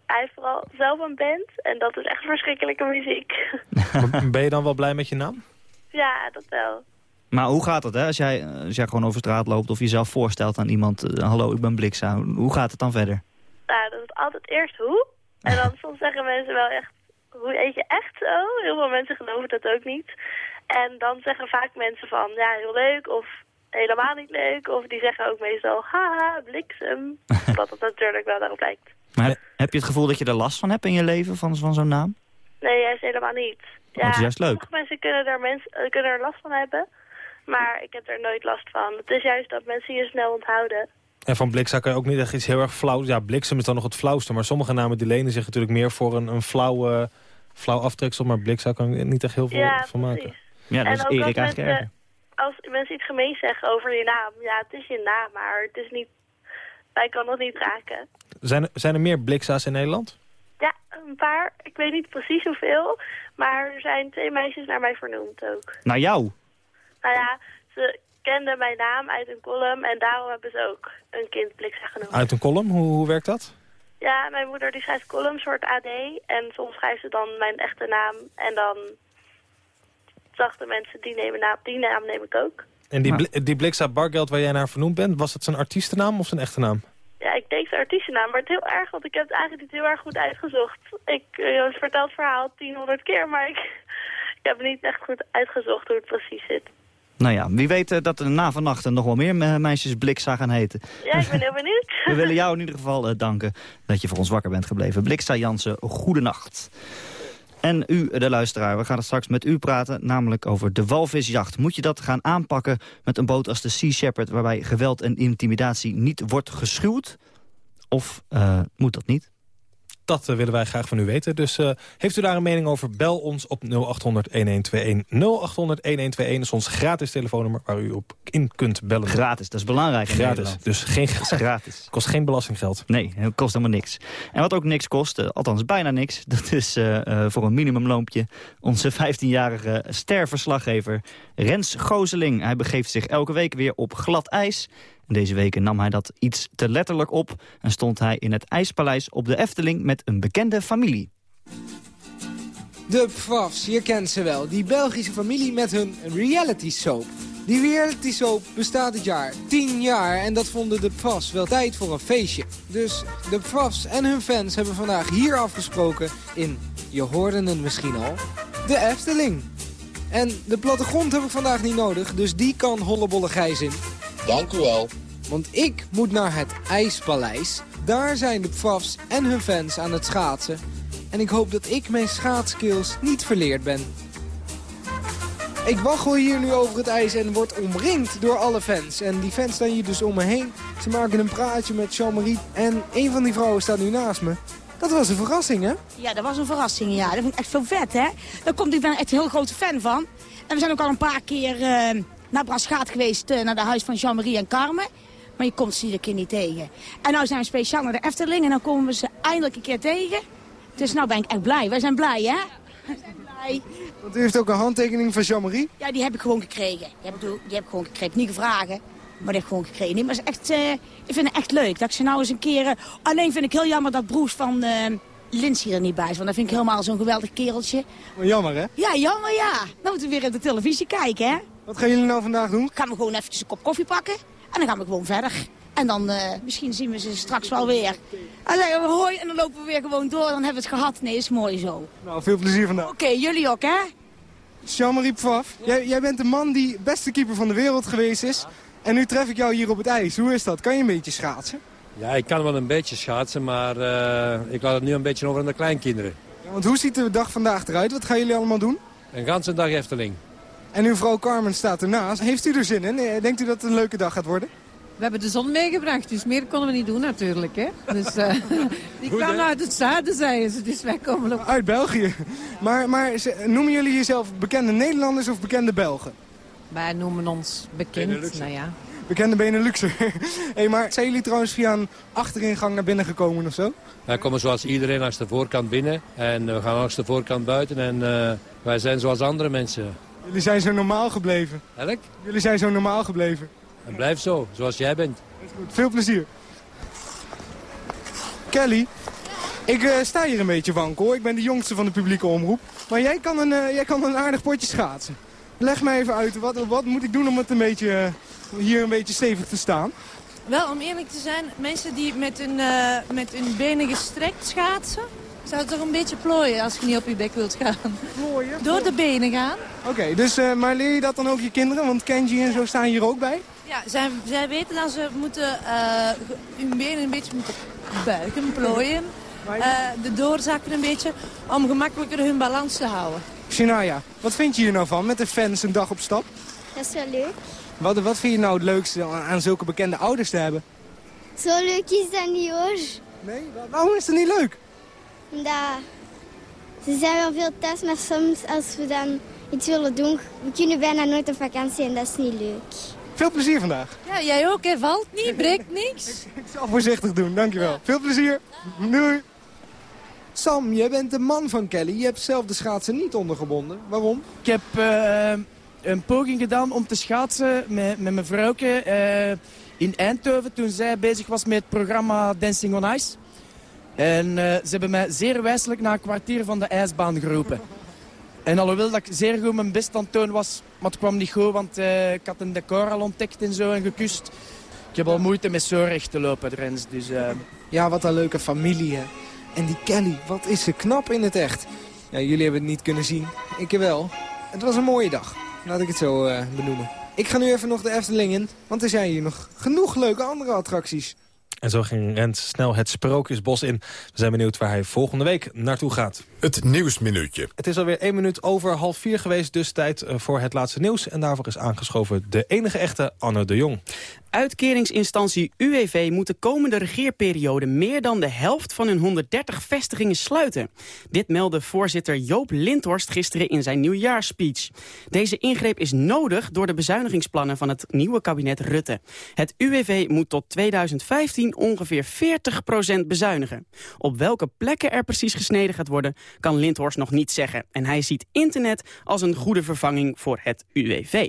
Hij heeft vooral zelf een band en dat is echt verschrikkelijke muziek. ben je dan wel blij met je naam? ja, dat wel. Maar hoe gaat het, hè? Als jij, als jij gewoon over straat loopt of jezelf voorstelt aan iemand... eh, hallo, ik ben Blixa. Hoe gaat het dan verder? Nou, dat is altijd eerst hoe. En dan soms zeggen mensen wel echt, hoe eet je echt zo? Heel veel mensen geloven dat ook niet. En dan zeggen vaak mensen van, ja, heel leuk of helemaal niet leuk. Of die zeggen ook meestal, haha, bliksem. dat het natuurlijk wel daarop lijkt. Maar heb, heb je het gevoel dat je er last van hebt in je leven, van, van zo'n naam? Nee, juist helemaal niet. Ja, het is juist leuk. sommige mensen kunnen er, mens, kunnen er last van hebben. Maar ik heb er nooit last van. Het is juist dat mensen je snel onthouden. En van Blixa kan je ook niet echt iets heel erg flauw... Ja, bliksem is dan nog het flauwste. Maar sommige namen die lenen zich natuurlijk meer voor een, een flauw, flauw aftreksel. Maar Blixa kan er niet echt heel veel Ja, van maken. precies. Ja, dat en is ook Erik eigenlijk mensen, erger. Als mensen iets gemeens zeggen over je naam. Ja, het is je naam, maar het is niet... Wij kan dat niet raken. Zijn, er- zijn er meer Blixa's in Nederland? Ja, een paar. Ik weet niet precies hoeveel. Maar er zijn twee meisjes naar mij vernoemd ook. Naar jou? Nou ja, ze kenden mijn naam uit een column. En daarom hebben ze ook een kind Blixa genoemd. Uit een column? Hoe, hoe werkt dat? Ja, mijn moeder die schrijft columns, soort AD. En soms schrijft ze dan mijn echte naam. En dan zachte mensen, die, nemen naam, die naam neem ik ook. En die, die Blixa Bargeld waar jij naar vernoemd bent... was dat zijn artiestennaam of zijn echte naam? Ja, ik denk zijn artiestennaam, maar het is heel erg, want ik heb het eigenlijk niet heel erg goed uitgezocht. Ik uh, vertel het verhaal 10, keer, maar ik, ik heb niet echt goed uitgezocht hoe het precies zit. Nou ja, wie weet eh, dat er na vannacht nog wel meer me- meisjes Blixa gaan heten. Ja, ik ben heel benieuwd. We willen jou in ieder geval eh, danken dat je voor ons wakker bent gebleven. Blixa Jansen, goedenacht. En u, de luisteraar, we gaan het straks met u praten, namelijk over de walvisjacht. Moet je dat gaan aanpakken met een boot als de Sea Shepherd... waarbij geweld en intimidatie niet wordt geschuwd? Of eh, moet dat niet? Dat eh, willen wij graag van u weten. Dus eh, heeft u daar een mening over, bel ons op 0800-1121. 0800-1121 is ons gratis telefoonnummer waar u op in kunt bellen. Gratis, dat is belangrijk in Gratis, Nederland. dus geen, gratis. kost geen belastinggeld. Nee, het kost helemaal niks. En wat ook niks kost, eh, althans bijna niks... dat is voor een minimumloompje onze 15-jarige sterverslaggever Rens Gozeling. Hij begeeft zich elke week weer op glad ijs. Deze weken nam hij dat iets te letterlijk op... en stond hij in het IJspaleis op de Efteling met een bekende familie. De Pfafs, je kent ze wel. Die Belgische familie met hun reality soap. Die reality soap bestaat dit jaar 10 jaar en dat vonden de Pfafs wel tijd voor een feestje. Dus de Pfafs en hun fans hebben vandaag hier afgesproken in, je hoorde het misschien al, de Efteling. En de plattegrond heb ik vandaag niet nodig, dus die kan Hollebolle Gijs in. Dank u wel. Want ik moet naar het IJspaleis. Daar zijn de Pfafs en hun fans aan het schaatsen. En ik hoop dat ik mijn schaatskills niet verleerd ben. Ik waggel hier nu over het ijs en word omringd door alle fans. En die fans staan hier dus om me heen. Ze maken een praatje met Jean-Marie. En een van die vrouwen staat nu naast me. Dat was een verrassing, hè? Ja, dat was een verrassing, ja. Dat vind ik echt veel vet, hè. Daar komt, ik ben er echt een heel grote fan van. En we zijn ook al een paar keer eh, naar Braschaat geweest, eh, naar de huis van Jean-Marie en Carmen. Maar je komt ze iedere keer niet tegen. En nu zijn we speciaal naar de Efteling en dan komen we ze eindelijk een keer tegen. Dus nou ben ik echt blij. Wij zijn blij, hè? Wij zijn blij. Want u heeft ook een handtekening van Jean-Marie. Ja, die heb ik gewoon gekregen. Die heb ik, die heb ik gewoon gekregen. Niet gevraagd, maar die heb ik gewoon gekregen. Nee, maar het is echt, eh, ik vind het echt leuk dat ik ze nou eens een keer... eh, alleen vind ik heel jammer dat Broes van eh Lindsay er niet bij is. Want dat vind ik helemaal zo'n geweldig kereltje. Maar jammer, hè? Ja, jammer, ja. Dan moeten we weer op de televisie kijken, hè? Wat gaan jullie nou vandaag doen? Gaan we gewoon eventjes een kop koffie pakken. En dan gaan we gewoon verder. En dan eh, misschien zien we ze straks wel weer. En dan zeggen we hoi en dan lopen we weer gewoon door. Dan hebben we het gehad. Nee, is mooi zo. Nou, veel plezier vandaag. Oké, jullie ook, hè? Jean-Marie Pfaff, jij, jij bent de man die beste keeper van de wereld geweest is. En nu tref ik jou hier op het ijs. Hoe is dat? Kan je een beetje schaatsen? Ja, ik kan wel een beetje schaatsen, maar eh, ik laat het nu een beetje over aan de kleinkinderen. Ja, want hoe ziet de dag vandaag eruit? Wat gaan jullie allemaal doen? Een ganse dag Efteling. En uw vrouw Carmen staat ernaast. Heeft u er zin in? Eh, Denkt u dat het een leuke dag gaat worden? We hebben de zon meegebracht, dus meer konden we niet doen natuurlijk. Hè? Dus, eh, die Goed, kwam hè? uit het zuiden, zeiden ze, dus wij komen op... Uit België. Maar, maar noemen jullie jezelf bekende Nederlanders of bekende Belgen? Wij noemen ons bekend, nou ja. Bekende Beneluxer. hey, maar zijn jullie trouwens via een achteringang naar binnen gekomen of zo? Wij komen zoals iedereen langs de voorkant binnen en we gaan langs de voorkant buiten. En eh, wij zijn zoals andere mensen. Jullie zijn zo normaal gebleven. Elk? Jullie zijn zo normaal gebleven. En blijf zo, zoals jij bent. Goed, veel plezier. Kelly, ik eh, sta hier een beetje wankel. Ik ben de jongste van de publieke omroep. Maar jij kan een, eh, jij kan een aardig potje schaatsen. Leg mij even uit, wat, wat moet ik doen om het een beetje, eh, hier een beetje stevig te staan? Wel, om eerlijk te zijn, mensen die met hun, eh, met hun benen gestrekt schaatsen... zou het toch een beetje plooien als je niet op je bek wilt gaan. Plooien? Door de benen gaan. Oké, dus, eh, maar leer je dat dan ook je kinderen? Want Kenji en zo staan hier ook bij. Ja, zij, zij weten dat ze moeten, eh, hun benen een beetje moeten buigen, plooien. Eh, de doorzakken een beetje, om gemakkelijker hun balans te houden. Shania, wat vind je hier nou van met de fans een dag op stap? Dat is wel leuk. Wat, wat vind je nou het leukste aan, aan zulke bekende ouders te hebben? Zo leuk is dat niet hoor. Nee? Waarom is het niet leuk? Omdat ze zijn wel veel thuis, maar soms als we dan iets willen doen, we kunnen bijna nooit op vakantie en dat is niet leuk. Veel plezier vandaag. Ja, jij ook, hè? Valt niet, breekt niks. Ik zal voorzichtig doen, dankjewel. Veel plezier. Doei. Sam, jij bent de man van Kelly. Je hebt zelf de schaatsen niet ondergebonden. Waarom? Ik heb eh, een poging gedaan om te schaatsen met, met mijn vrouwke eh, in Eindhoven... toen zij bezig was met het programma Dancing on Ice. En eh, ze hebben mij zeer wijselijk na een kwartier van de ijsbaan geroepen. En alhoewel dat ik zeer goed mijn best aan toon was, maar het kwam niet goed... want eh, ik had een decor al ontdekt en zo en gekust. Ik heb al moeite met zo recht te lopen, Rens. Dus, eh, Ja, wat een leuke familie, hè. En die Kelly, wat is ze knap in het echt. Ja, jullie hebben het niet kunnen zien. Ik wel. Het was een mooie dag. Laat ik het zo benoemen. Ik ga nu even nog de Efteling in, want er zijn hier nog genoeg leuke andere attracties. En zo ging Rens snel het Sprookjesbos in. We zijn benieuwd waar hij volgende week naartoe gaat. Het Nieuwsminuutje. Het is alweer één minuut over half vier geweest, dus tijd eh, voor het laatste nieuws. En daarvoor is aangeschoven de enige echte Anne de Jong. Uitkeringsinstantie UWV moet de komende regeerperiode meer dan de helft van hun 130 vestigingen sluiten. Dit meldde voorzitter Joop Lindhorst gisteren in zijn nieuwjaarspeech. Deze ingreep is nodig door de bezuinigingsplannen van het nieuwe kabinet Rutte. Het UWV moet tot 2015 ongeveer 40% bezuinigen. Op welke plekken er precies gesneden gaat worden, kan Lindhorst nog niet zeggen. En hij ziet internet als een goede vervanging voor het UWV.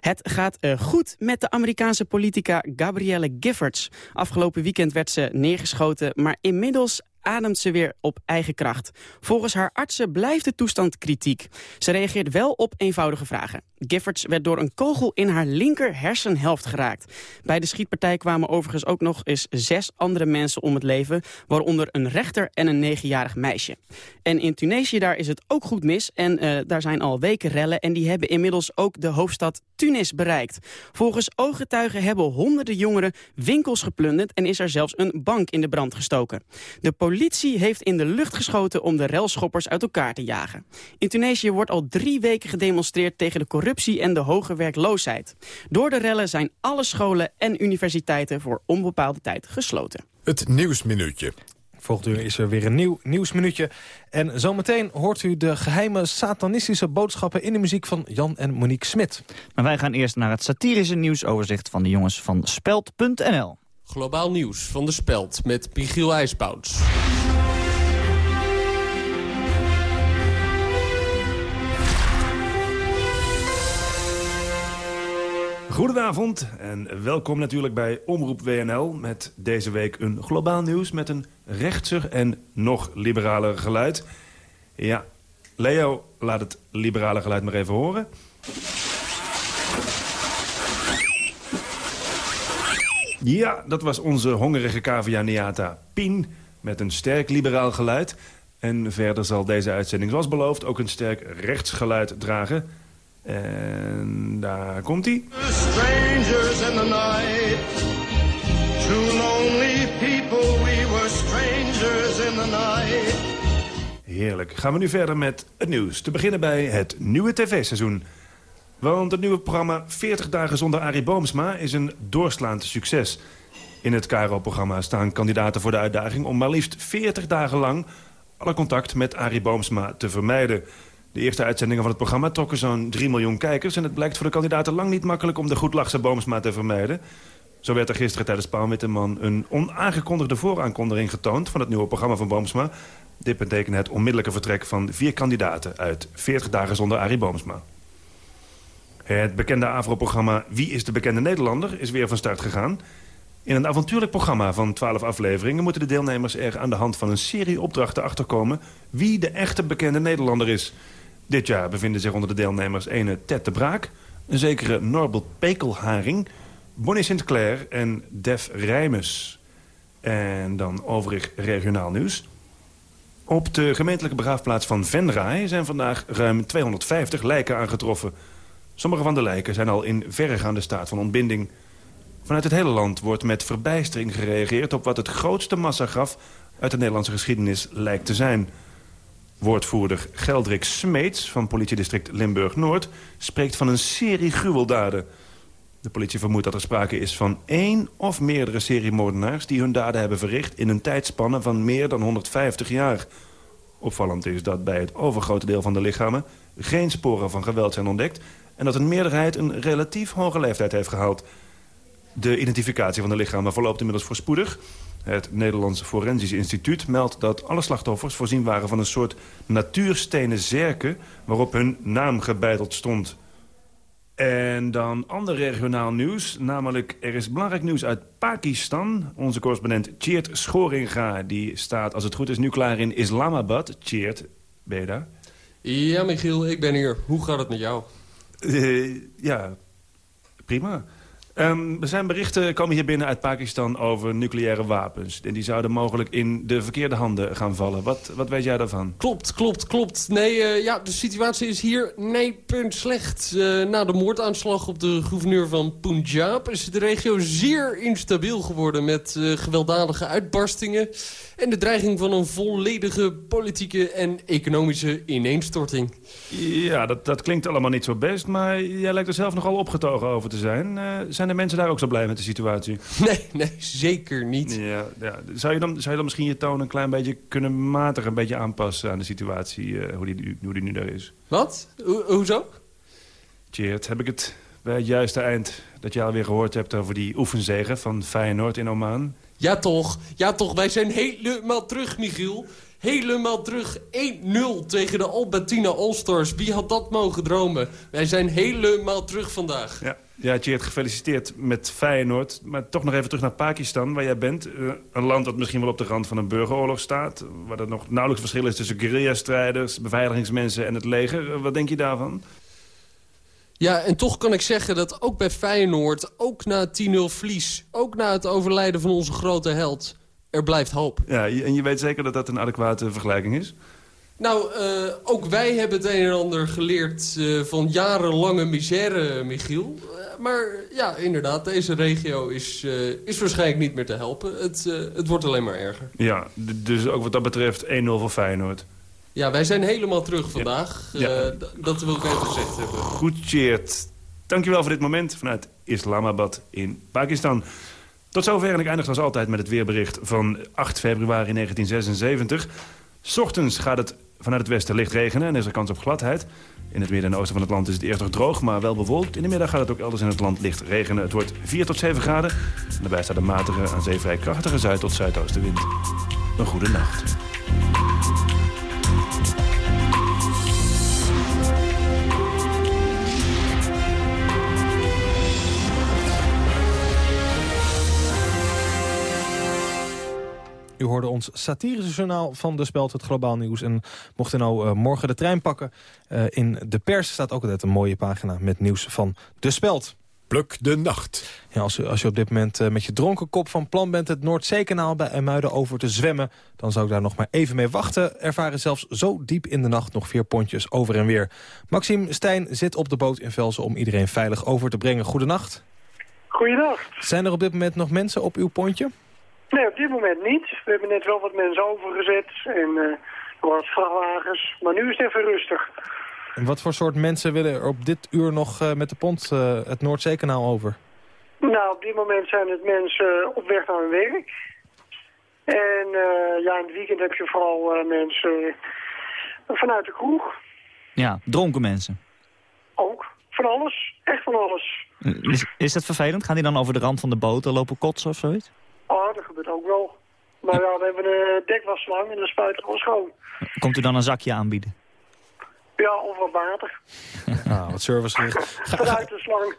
Het gaat uh, goed met de Amerikaanse politica Gabrielle Giffords. Afgelopen weekend werd ze neergeschoten, maar inmiddels ademt ze weer op eigen kracht. Volgens haar artsen blijft de toestand kritiek. Ze reageert wel op eenvoudige vragen. Giffords werd door een kogel in haar linker hersenhelft geraakt. Bij de schietpartij kwamen overigens ook nog eens zes andere mensen om het leven... waaronder een rechter en een negenjarig meisje. En in Tunesië daar is het ook goed mis en uh, daar zijn al weken rellen... en die hebben inmiddels ook de hoofdstad Tunis bereikt. Volgens ooggetuigen hebben honderden jongeren winkels geplunderd... en is er zelfs een bank in de brand gestoken. De politie heeft in de lucht geschoten om de relschoppers uit elkaar te jagen. In Tunesië wordt al drie weken gedemonstreerd tegen de corruptie en de hoge werkloosheid. Door de rellen zijn alle scholen en universiteiten voor onbepaalde tijd gesloten. Het Nieuwsminuutje. Volgende uur is er weer een nieuw nieuwsminuutje. En zometeen hoort u de geheime satanistische boodschappen... in de muziek van Jan en Monique Smit. Maar wij gaan eerst naar het satirische nieuwsoverzicht... van de jongens van Speld.nl. Globaal nieuws van de Speld met Michiel IJsbouts. Goedenavond en welkom natuurlijk bij Omroep WNL... met deze week een globaal nieuws met een rechtser en nog liberaler geluid. Ja, Leo, laat het liberale geluid maar even horen. Ja, dat was onze hongerige cavia Niata Pien met een sterk liberaal geluid. En verder zal deze uitzending zoals beloofd ook een sterk rechtsgeluid dragen... En daar komt hij. Strangers in the night. Two lonely people, we were strangers in the night. Heerlijk. Gaan we nu verder met het nieuws. Te beginnen bij het nieuwe tv-seizoen. Want het nieuwe programma 40 dagen zonder Arie Boomsma is een doorslaand succes. In het KRO-programma staan kandidaten voor de uitdaging... om maar liefst 40 dagen lang alle contact met Arie Boomsma te vermijden... De eerste uitzendingen van het programma trokken zo'n 3 miljoen kijkers... en het blijkt voor de kandidaten lang niet makkelijk om de goedlachse Boomsma te vermijden. Zo werd er gisteren tijdens Paul Witteman een onaangekondigde vooraankondiging getoond... van het nieuwe programma van Boomsma. Dit betekent het onmiddellijke vertrek van vier kandidaten uit 40 dagen zonder Arie Boomsma. Het bekende AVRO-programma Wie is de bekende Nederlander is weer van start gegaan. In een avontuurlijk programma van 12 afleveringen... moeten de deelnemers er aan de hand van een serie opdrachten achterkomen... wie de echte bekende Nederlander is. Dit jaar bevinden zich onder de deelnemers ene Ted de Braak... een zekere Norbert Pekelharing... Bonnie Sinclair en Def Rijmes. En dan overig regionaal nieuws. Op de gemeentelijke begraafplaats van Venray zijn vandaag ruim 250 lijken aangetroffen. Sommige van de lijken zijn al in verregaande staat van ontbinding. Vanuit het hele land wordt met verbijstering gereageerd... op wat het grootste massagraf uit de Nederlandse geschiedenis lijkt te zijn. Woordvoerder Geldrik Smeets van politiedistrict Limburg-Noord... spreekt van een serie gruweldaden. De politie vermoedt dat er sprake is van één of meerdere seriemoordenaars... die hun daden hebben verricht in een tijdspanne van meer dan 150 jaar. Opvallend is dat bij het overgrote deel van de lichamen... geen sporen van geweld zijn ontdekt... en dat een meerderheid een relatief hoge leeftijd heeft gehaald. De identificatie van de lichamen verloopt inmiddels voorspoedig. Het Nederlands Forensisch Instituut meldt dat alle slachtoffers voorzien waren van een soort natuurstenen zerken waarop hun naam gebeiteld stond. En dan ander regionaal nieuws, namelijk er is belangrijk nieuws uit Pakistan. Onze correspondent Cheert Schoringa, die staat als het goed is nu klaar in Islamabad. Cheert, ben je daar? Ja, Michiel, ik ben hier. Hoe gaat het met jou? Uh, ja, prima. Um, er zijn berichten komen hier binnen uit Pakistan over nucleaire wapens. En die zouden mogelijk in de verkeerde handen gaan vallen. Wat, wat weet jij daarvan? Klopt, klopt, klopt. Nee, uh, ja, de situatie is hier nee, punt slecht. Uh, na de moordaanslag op de gouverneur van Punjab... is de regio zeer instabiel geworden met uh, gewelddadige uitbarstingen... en de dreiging van een volledige politieke en economische ineenstorting. Ja, dat, dat klinkt allemaal niet zo best, maar jij lijkt er zelf nogal opgetogen over te zijn. zijn zijn de mensen daar ook zo blij met de situatie? Nee, nee, zeker niet. Ja, ja. Zou, je dan, zou je dan misschien je toon een klein beetje kunnen matigen... een beetje aanpassen aan de situatie, uh, hoe, die, hoe die nu daar is? Wat? Ho hoezo? Cheert, heb ik het bij het juiste eind... dat je alweer gehoord hebt over die oefenzegen van Feyenoord in Oman? Ja toch, ja toch, wij zijn helemaal terug, Michiel. Helemaal terug 1-0 tegen de Albertina All-Stars. Wie had dat mogen dromen? Wij zijn helemaal terug vandaag. Ja. Ja, Tjeerd, gefeliciteerd met Feyenoord. Maar toch nog even terug naar Pakistan, waar jij bent. Uh, een land dat misschien wel op de rand van een burgeroorlog staat. Waar er nog nauwelijks verschil is tussen guerrilla-strijders, beveiligingsmensen en het leger. Uh, wat denk je daarvan? Ja, en toch kan ik zeggen dat ook bij Feyenoord, ook na 10-0 verlies... ook na het overlijden van onze grote held, er blijft hoop. Ja, en je weet zeker dat dat een adequate vergelijking is? Nou, uh, ook wij hebben het een en ander geleerd uh, van jarenlange misère, Michiel. Uh, maar ja, inderdaad, deze regio is, is waarschijnlijk niet meer te helpen. Het, het wordt alleen maar erger. Ja, dus ook wat dat betreft 1-0 voor Feyenoord. Ja, wij zijn helemaal terug vandaag. Ja. Ja. Dat wil ik even gezegd hebben. Goed, Cheert. Dankjewel voor dit moment vanuit Islamabad in Pakistan. Tot zover en ik eindig zoals altijd met het weerbericht van 8 februari 1976. Ochtends gaat het vanuit het westen licht regenen en is er kans op gladheid. In het midden en oosten van het land is het eerst nog droog, maar wel bewolkt. In de middag gaat het ook elders in het land licht regenen. Het wordt 4 tot 7 graden. En daarbij staat een matige, aan zee vrij krachtige zuid- tot zuidoostenwind. Een goede nacht. U hoorde ons satirische journaal van De Speld, het Globaal Nieuws. En mocht u nou uh, morgen de trein pakken, uh, in de pers staat ook altijd een mooie pagina met nieuws van De Speld. Pluk de nacht. Ja, als, u, als je op dit moment uh, met je dronken kop van plan bent... het Noordzeekanaal bij Emuiden over te zwemmen... dan zou ik daar nog maar even mee wachten. Ervaren zelfs zo diep in de nacht nog vier pontjes over en weer. Maxime Stijn zit op de boot in Velsen om iedereen veilig over te brengen. Goedenacht. Goedendag. Zijn er op dit moment nog mensen op uw pontje? Nee, op dit moment niet. We hebben net wel wat mensen overgezet en uh, wat vrachtwagens. Maar nu is het even rustig. En wat voor soort mensen willen er op dit uur nog uh, met de pont uh, het Noordzeekanaal over? Nou, op dit moment zijn het mensen op weg naar hun werk. En ja, in het weekend heb je vooral mensen vanuit de kroeg. Ja, dronken mensen. Ook. Van alles. Echt van alles. Is, is dat vervelend? Gaan die dan over de rand van de boot lopen kotsen of zoiets? Ook wel. Maar ja, we hebben een dekwasslang en dan spuiten we schoon. Komt u dan een zakje aanbieden? Ja, of wat water. Ah, wat servicegericht. Vanuit de slang.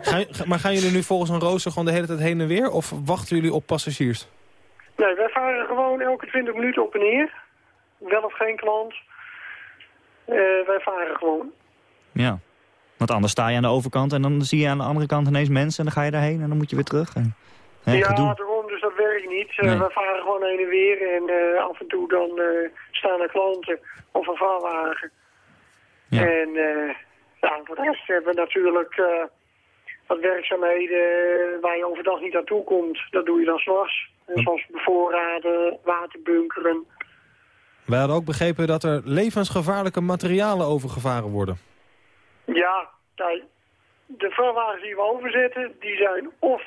ga- maar gaan jullie nu volgens een rooster gewoon de hele tijd heen en weer? Of wachten jullie op passagiers? Nee, wij varen gewoon elke 20 minuten op en neer. Wel of geen klant. Eh, wij varen gewoon. Ja. Want anders sta je aan de overkant en dan zie je aan de andere kant ineens mensen... en dan ga je daarheen en dan moet je weer terug. En, hè, ja, gedoe. Niet. Eh, Nee. wij varen gewoon heen en weer en eh, af en toe dan eh, staan er klanten of een vrachtwagen. Ja. En ja, voor de rest hebben we natuurlijk wat werkzaamheden waar je overdag niet aan toe komt. Dat doe je dan s'nachts. Zoals bevoorraden, waterbunkeren. Wij hadden ook begrepen dat er levensgevaarlijke materialen overgevaren worden. Ja, de vrachtwagens die we overzetten, die zijn of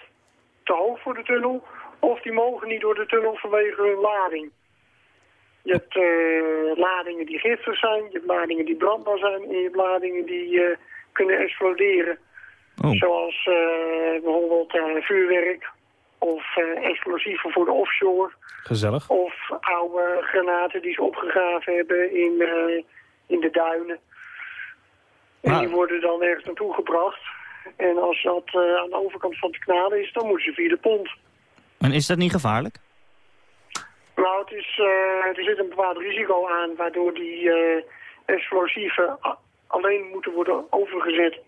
te hoog voor de tunnel, of die mogen niet door de tunnel vanwege hun lading. Je hebt eh, ladingen die giftig zijn, je hebt ladingen die brandbaar zijn en je hebt ladingen die eh, kunnen exploderen. Oh. Zoals eh, bijvoorbeeld vuurwerk of explosieven voor de offshore. Gezellig. Of oude granaten die ze opgegraven hebben in, in de duinen. En die worden dan ergens naartoe gebracht. En als dat aan de overkant van de kanaal is, dan moeten ze via de pont. En is dat niet gevaarlijk? Nou, het is, eh, er zit een bepaald risico aan, waardoor die eh, explosieven alleen moeten worden overgezet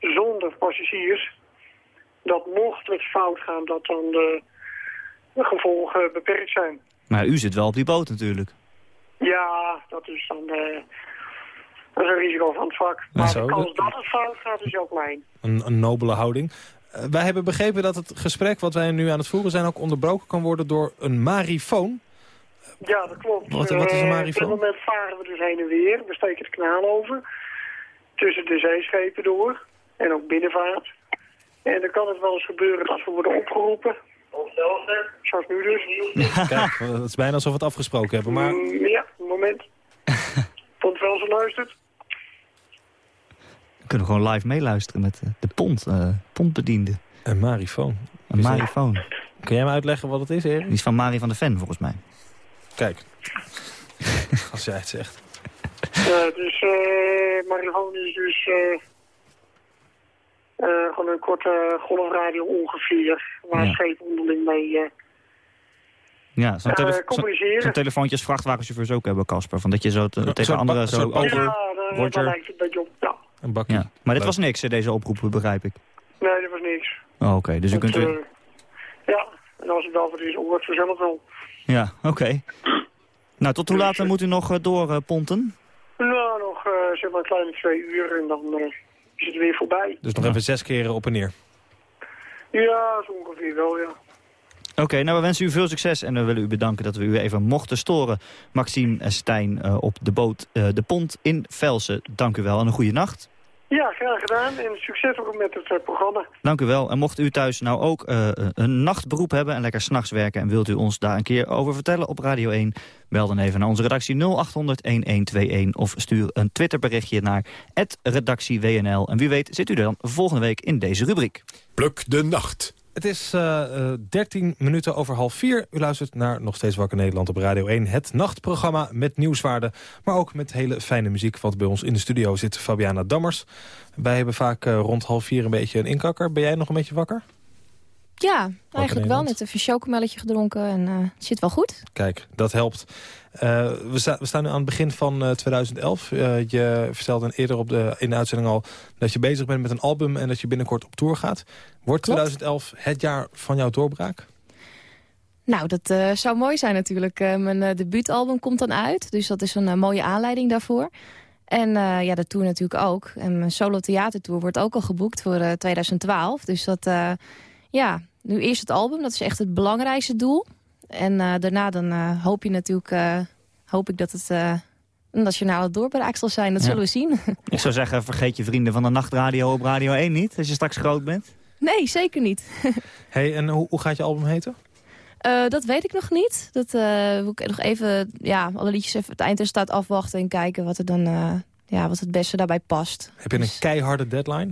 zonder passagiers. Dat mocht het fout gaan, dat dan de, de gevolgen beperkt zijn. Maar u zit wel op die boot natuurlijk. Ja, dat is dan eh, dat is een risico van het vak. Maar de kans dat- het fout gaat is heel klein. Een, een nobele houding. Eh, wij hebben begrepen dat het gesprek wat wij nu aan het voeren zijn... ook onderbroken kan worden door een marifoon. Ja, dat klopt. Wat- wat is een Eh, marifoon? Op dit moment varen we dus heen en weer. We steken het kanaal over. Tussen de zeeschepen door. En ook binnenvaart. En dan kan het wel eens gebeuren dat we worden opgeroepen. Zoals nu dus. Kijk, het is bijna alsof we het afgesproken hebben. Maar Mm, ja, een moment. Vond wel zo luistert. We kunnen gewoon live meeluisteren met eh, de pont, eh pontbediende. een marifoon. Een marifoon. Kun jij me uitleggen wat het is, Erik? Die is van Marie van der Ven, volgens mij. Kijk. Als jij het zegt. Ja, dus uh, marifoon is dus eh, eh, gewoon een korte golfradio ongeveer. Waar Ja. schepen onderling mee... eh, Ja, zo'n tele zo communiceren. zo'n telefoontje als vrachtwagenchauffeurs ook hebben, Casper. Van dat je zo te- tegen anderen zo over... ja, daar, daar Roger. lijkt het een beetje op. Ja. Een bakje. Ja. Maar dit was niks, hè, deze oproep, begrijp ik. Nee, dat was niks. Oh, Oké, dus u Dat, kunt... u- eh, ja, en als het wel wat is, het vanzelf wel. Ja, oké. Nou, tot hoe laat moet u nog eh, door, eh, ponten? Nou, nog zeg maar een kleine twee uur en dan is het weer voorbij. Dus nog even zes keren op en neer. Ja, zo ongeveer wel, ja. Oké, nou we wensen u veel succes en we willen u bedanken dat we u even mochten storen. Maxime Stijn eh, op de boot eh, De Pont in Velsen. Dank u wel en een goede nacht. Ja, graag gedaan en succes ook met het eh, programma. Dank u wel. En mocht u thuis nou ook eh, een nachtberoep hebben en lekker s'nachts werken... en wilt u ons daar een keer over vertellen op Radio 1... bel dan even naar onze redactie 0800-1121... of stuur een Twitterberichtje naar redactieWNL. En wie weet zit u dan volgende week in deze rubriek. Pluk de nacht. Het is eh, eh, 13 minuten over half vier. U luistert naar Nog Steeds Wakker Nederland op Radio 1. Het nachtprogramma met nieuwswaarde, maar ook met hele fijne muziek. Want bij ons in de studio zit Fabiana Dammers. Wij hebben vaak eh, rond half vier een beetje een inkakker. Ben jij nog een beetje wakker? Ja, eigenlijk wel. Net even een chocomelletje gedronken en eh, het zit wel goed. Kijk, dat helpt. Eh, we, sta- we staan nu aan het begin van eh, 2011. Eh, je vertelde eerder op de, in de uitzending al dat je bezig bent met een album... en dat je binnenkort op tour gaat. Wordt 2011 het jaar van jouw doorbraak? Nou, dat eh, zou mooi zijn natuurlijk. Eh, mijn eh, debuutalbum komt dan uit, dus dat is een eh, mooie aanleiding daarvoor. En eh, ja, de tour natuurlijk ook. En mijn solo theatertour wordt ook al geboekt voor eh, 2012. Dus dat, eh, ja, nu eerst het album, dat is echt het belangrijkste doel. En eh, daarna dan eh, hoop je natuurlijk, eh, hoop ik dat het eh, een nationale doorbraak zal zijn. Dat Ja. zullen we zien. Ik zou zeggen, vergeet je vrienden van de nachtradio op Radio 1 niet... als je straks groot bent. nee, zeker niet. Hey, en hoe, hoe gaat je album heten? Eh, dat weet ik nog niet. Dat eh moet ik nog even, ja, alle liedjes even het eindresultaat afwachten en kijken wat er dan, eh, ja, wat het beste daarbij past. Heb je een keiharde deadline?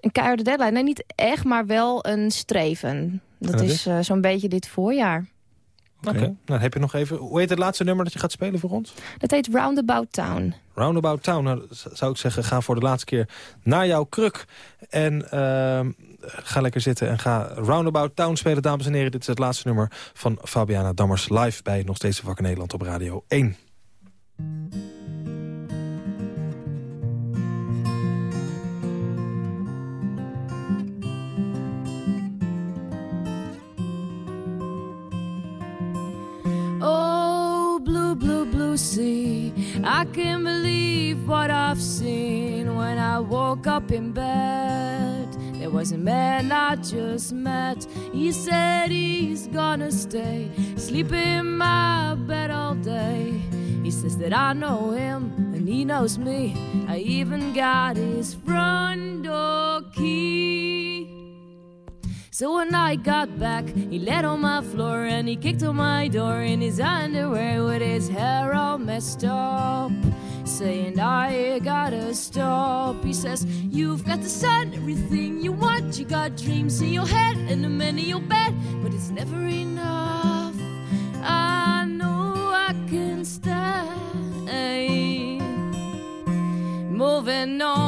Een keiharde deadline, nee, niet echt, maar wel een streven. Dat, dat is is? eh, zo'n beetje dit voorjaar. Oké, nou heb je nog even... Hoe heet het laatste nummer dat je gaat spelen voor ons? Dat heet Roundabout Town. Roundabout Town. Nou, zou ik zeggen, ga voor de laatste keer naar jouw kruk. En ehm, ga lekker zitten en ga Roundabout Town spelen, dames en heren. Dit is het laatste nummer van Fabiana Dammers live bij Nog Steeds Wakker Nederland op Radio 1. Blue. I can't believe what I've seen when I woke up in bed. There was a man I just met. He said he's gonna stay, sleep in my bed all day. He says that I know him and he knows me. I even got his front door key. So when I got back, he laid on my floor and he kicked on my door in his underwear with his hair all messed up. Saying, I gotta stop. He says, You've got the sun, everything you want. You got dreams in your head and a man in your bed, but it's never enough. I know I can stay. Moving on,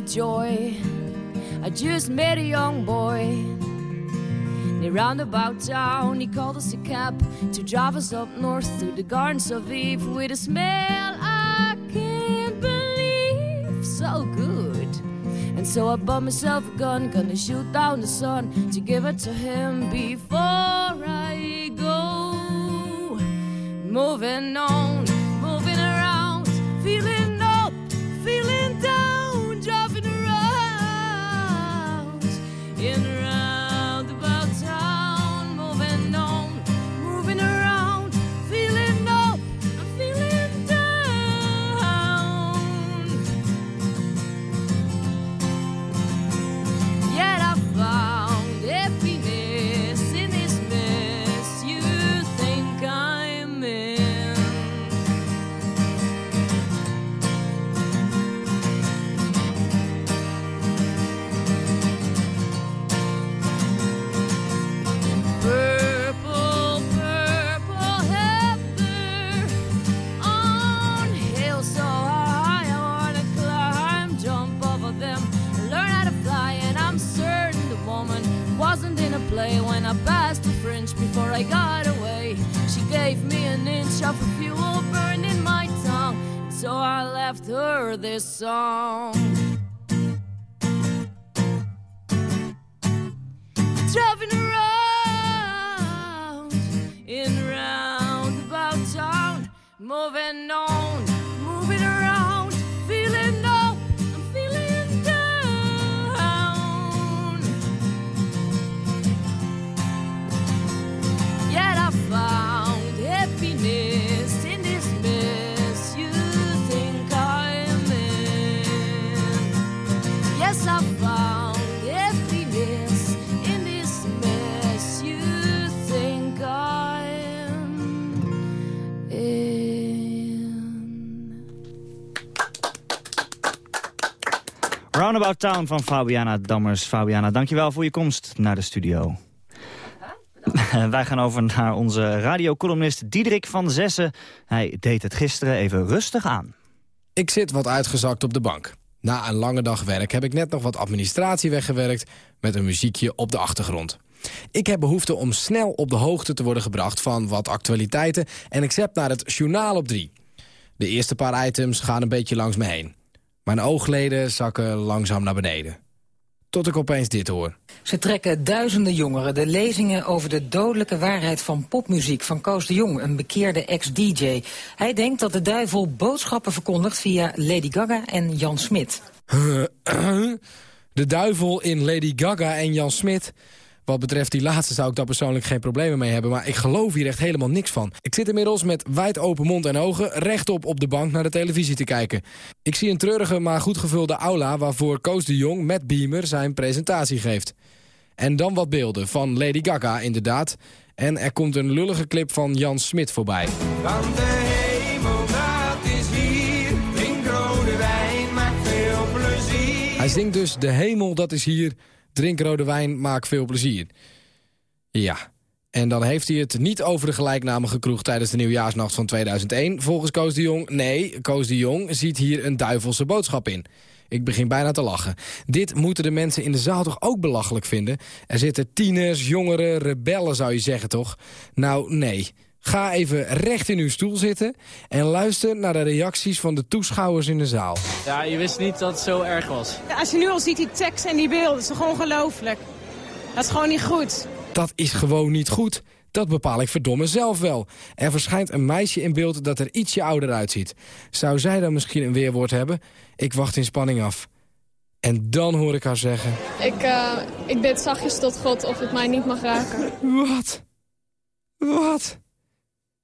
joy. I just met a young boy. Near roundabout town, he called us a cab to drive us up north to the gardens of Eve with a smell I can't believe. So good. And so I bought myself a gun, gonna shoot down the sun to give it to him before I go. Moving on, moving around, feeling of fuel burning my tongue, so I left her this song. Driving around in roundabout town, moving on, Roundabout Town van Fabiana Dammers. Fabiana, dankjewel voor je komst naar de studio. Wij gaan over naar onze radiocolumnist Diederik van Zessen. Hij deed het gisteren even rustig aan. Ik zit wat uitgezakt op de bank. Na een lange dag werk heb ik net nog wat administratie weggewerkt... met een muziekje op de achtergrond. Ik heb behoefte om snel op de hoogte te worden gebracht van wat actualiteiten... en ik zet naar het journaal op drie. De eerste paar items gaan een beetje langs me heen. Mijn oogleden zakken langzaam naar beneden. Tot ik opeens dit hoor. Ze trekken duizenden jongeren de lezingen over de dodelijke waarheid van popmuziek van Koos de Jong, een bekeerde ex-DJ. Hij denkt dat de duivel boodschappen verkondigt via Lady Gaga en Jan Smit. De duivel in Lady Gaga en Jan Smit. Wat betreft die laatste zou ik daar persoonlijk geen problemen mee hebben... maar ik geloof hier echt helemaal niks van. Ik zit inmiddels met wijd open mond en ogen... rechtop op de bank naar de televisie te kijken. Ik zie een treurige maar goed gevulde aula... waarvoor Koos de Jong met Beamer zijn presentatie geeft. En dan wat beelden van Lady Gaga inderdaad. En er komt een lullige clip van Jan Smit voorbij. Van de hemel, dat is hier. Drink rode wijn, maak veel plezier. Hij zingt dus de hemel dat is hier... Drink rode wijn, maak veel plezier. Ja, en dan heeft hij het niet over de gelijknamige kroeg... tijdens de nieuwjaarsnacht van 2001, volgens Koos de Jong. Nee, Koos de Jong ziet hier een duivelse boodschap in. Ik begin bijna te lachen. Dit moeten de mensen in de zaal toch ook belachelijk vinden? Er zitten tieners, jongeren, rebellen zou je zeggen toch? Nou, nee. Ga even recht in uw stoel zitten en luister naar de reacties van de toeschouwers in de zaal. Ja, je wist niet dat het zo erg was. Als je nu al ziet die tekst en die beelden, is toch ongelooflijk. Dat is gewoon niet goed. Dat is gewoon niet goed. Dat bepaal ik verdomme zelf wel. Er verschijnt een meisje in beeld dat er ietsje ouder uitziet. Zou zij dan misschien een weerwoord hebben? Ik wacht in spanning af. En dan hoor ik haar zeggen... Ik, uh, ik bid zachtjes tot God of het mij niet mag raken. Wat? Wat?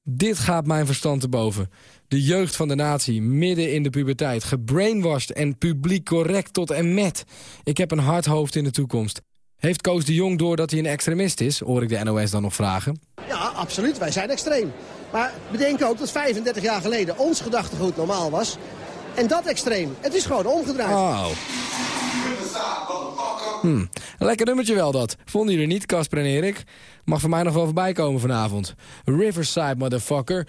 Dit gaat mijn verstand te boven. De jeugd van de natie, midden in de puberteit, gebrainwashed en publiek correct tot en met. Ik heb een hard hoofd in de toekomst. Heeft Koos de Jong door dat hij een extremist is, hoor ik de NOS dan nog vragen? Ja, absoluut. Wij zijn extreem. Maar bedenk ook dat 35 jaar geleden ons gedachtegoed normaal was. En dat extreem. Het is gewoon omgedraaid. Oh. Hm, lekker nummertje wel dat. Vonden jullie niet, Casper en Erik? Mag voor mij nog wel voorbij komen vanavond. Riverside, motherfucker.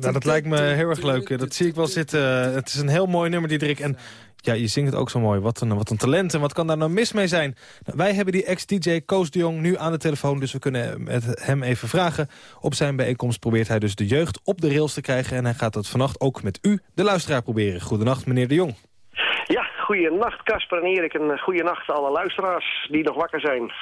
Nou, dat lijkt me heel erg leuk. Dat zie ik wel zitten. Het is een heel mooi nummer, Diederik. En ja, je zingt het ook zo mooi. Wat een, wat een talent en wat kan daar nou mis mee zijn? Nou, wij hebben die ex-DJ Koos de Jong nu aan de telefoon... dus we kunnen met hem even vragen. Op zijn bijeenkomst probeert hij dus de jeugd op de rails te krijgen... en hij gaat dat vannacht ook met u, de luisteraar, proberen. Goedenacht, meneer de Jong. Ja, goedenacht Casper en Erik en goedenacht alle luisteraars die nog wakker zijn.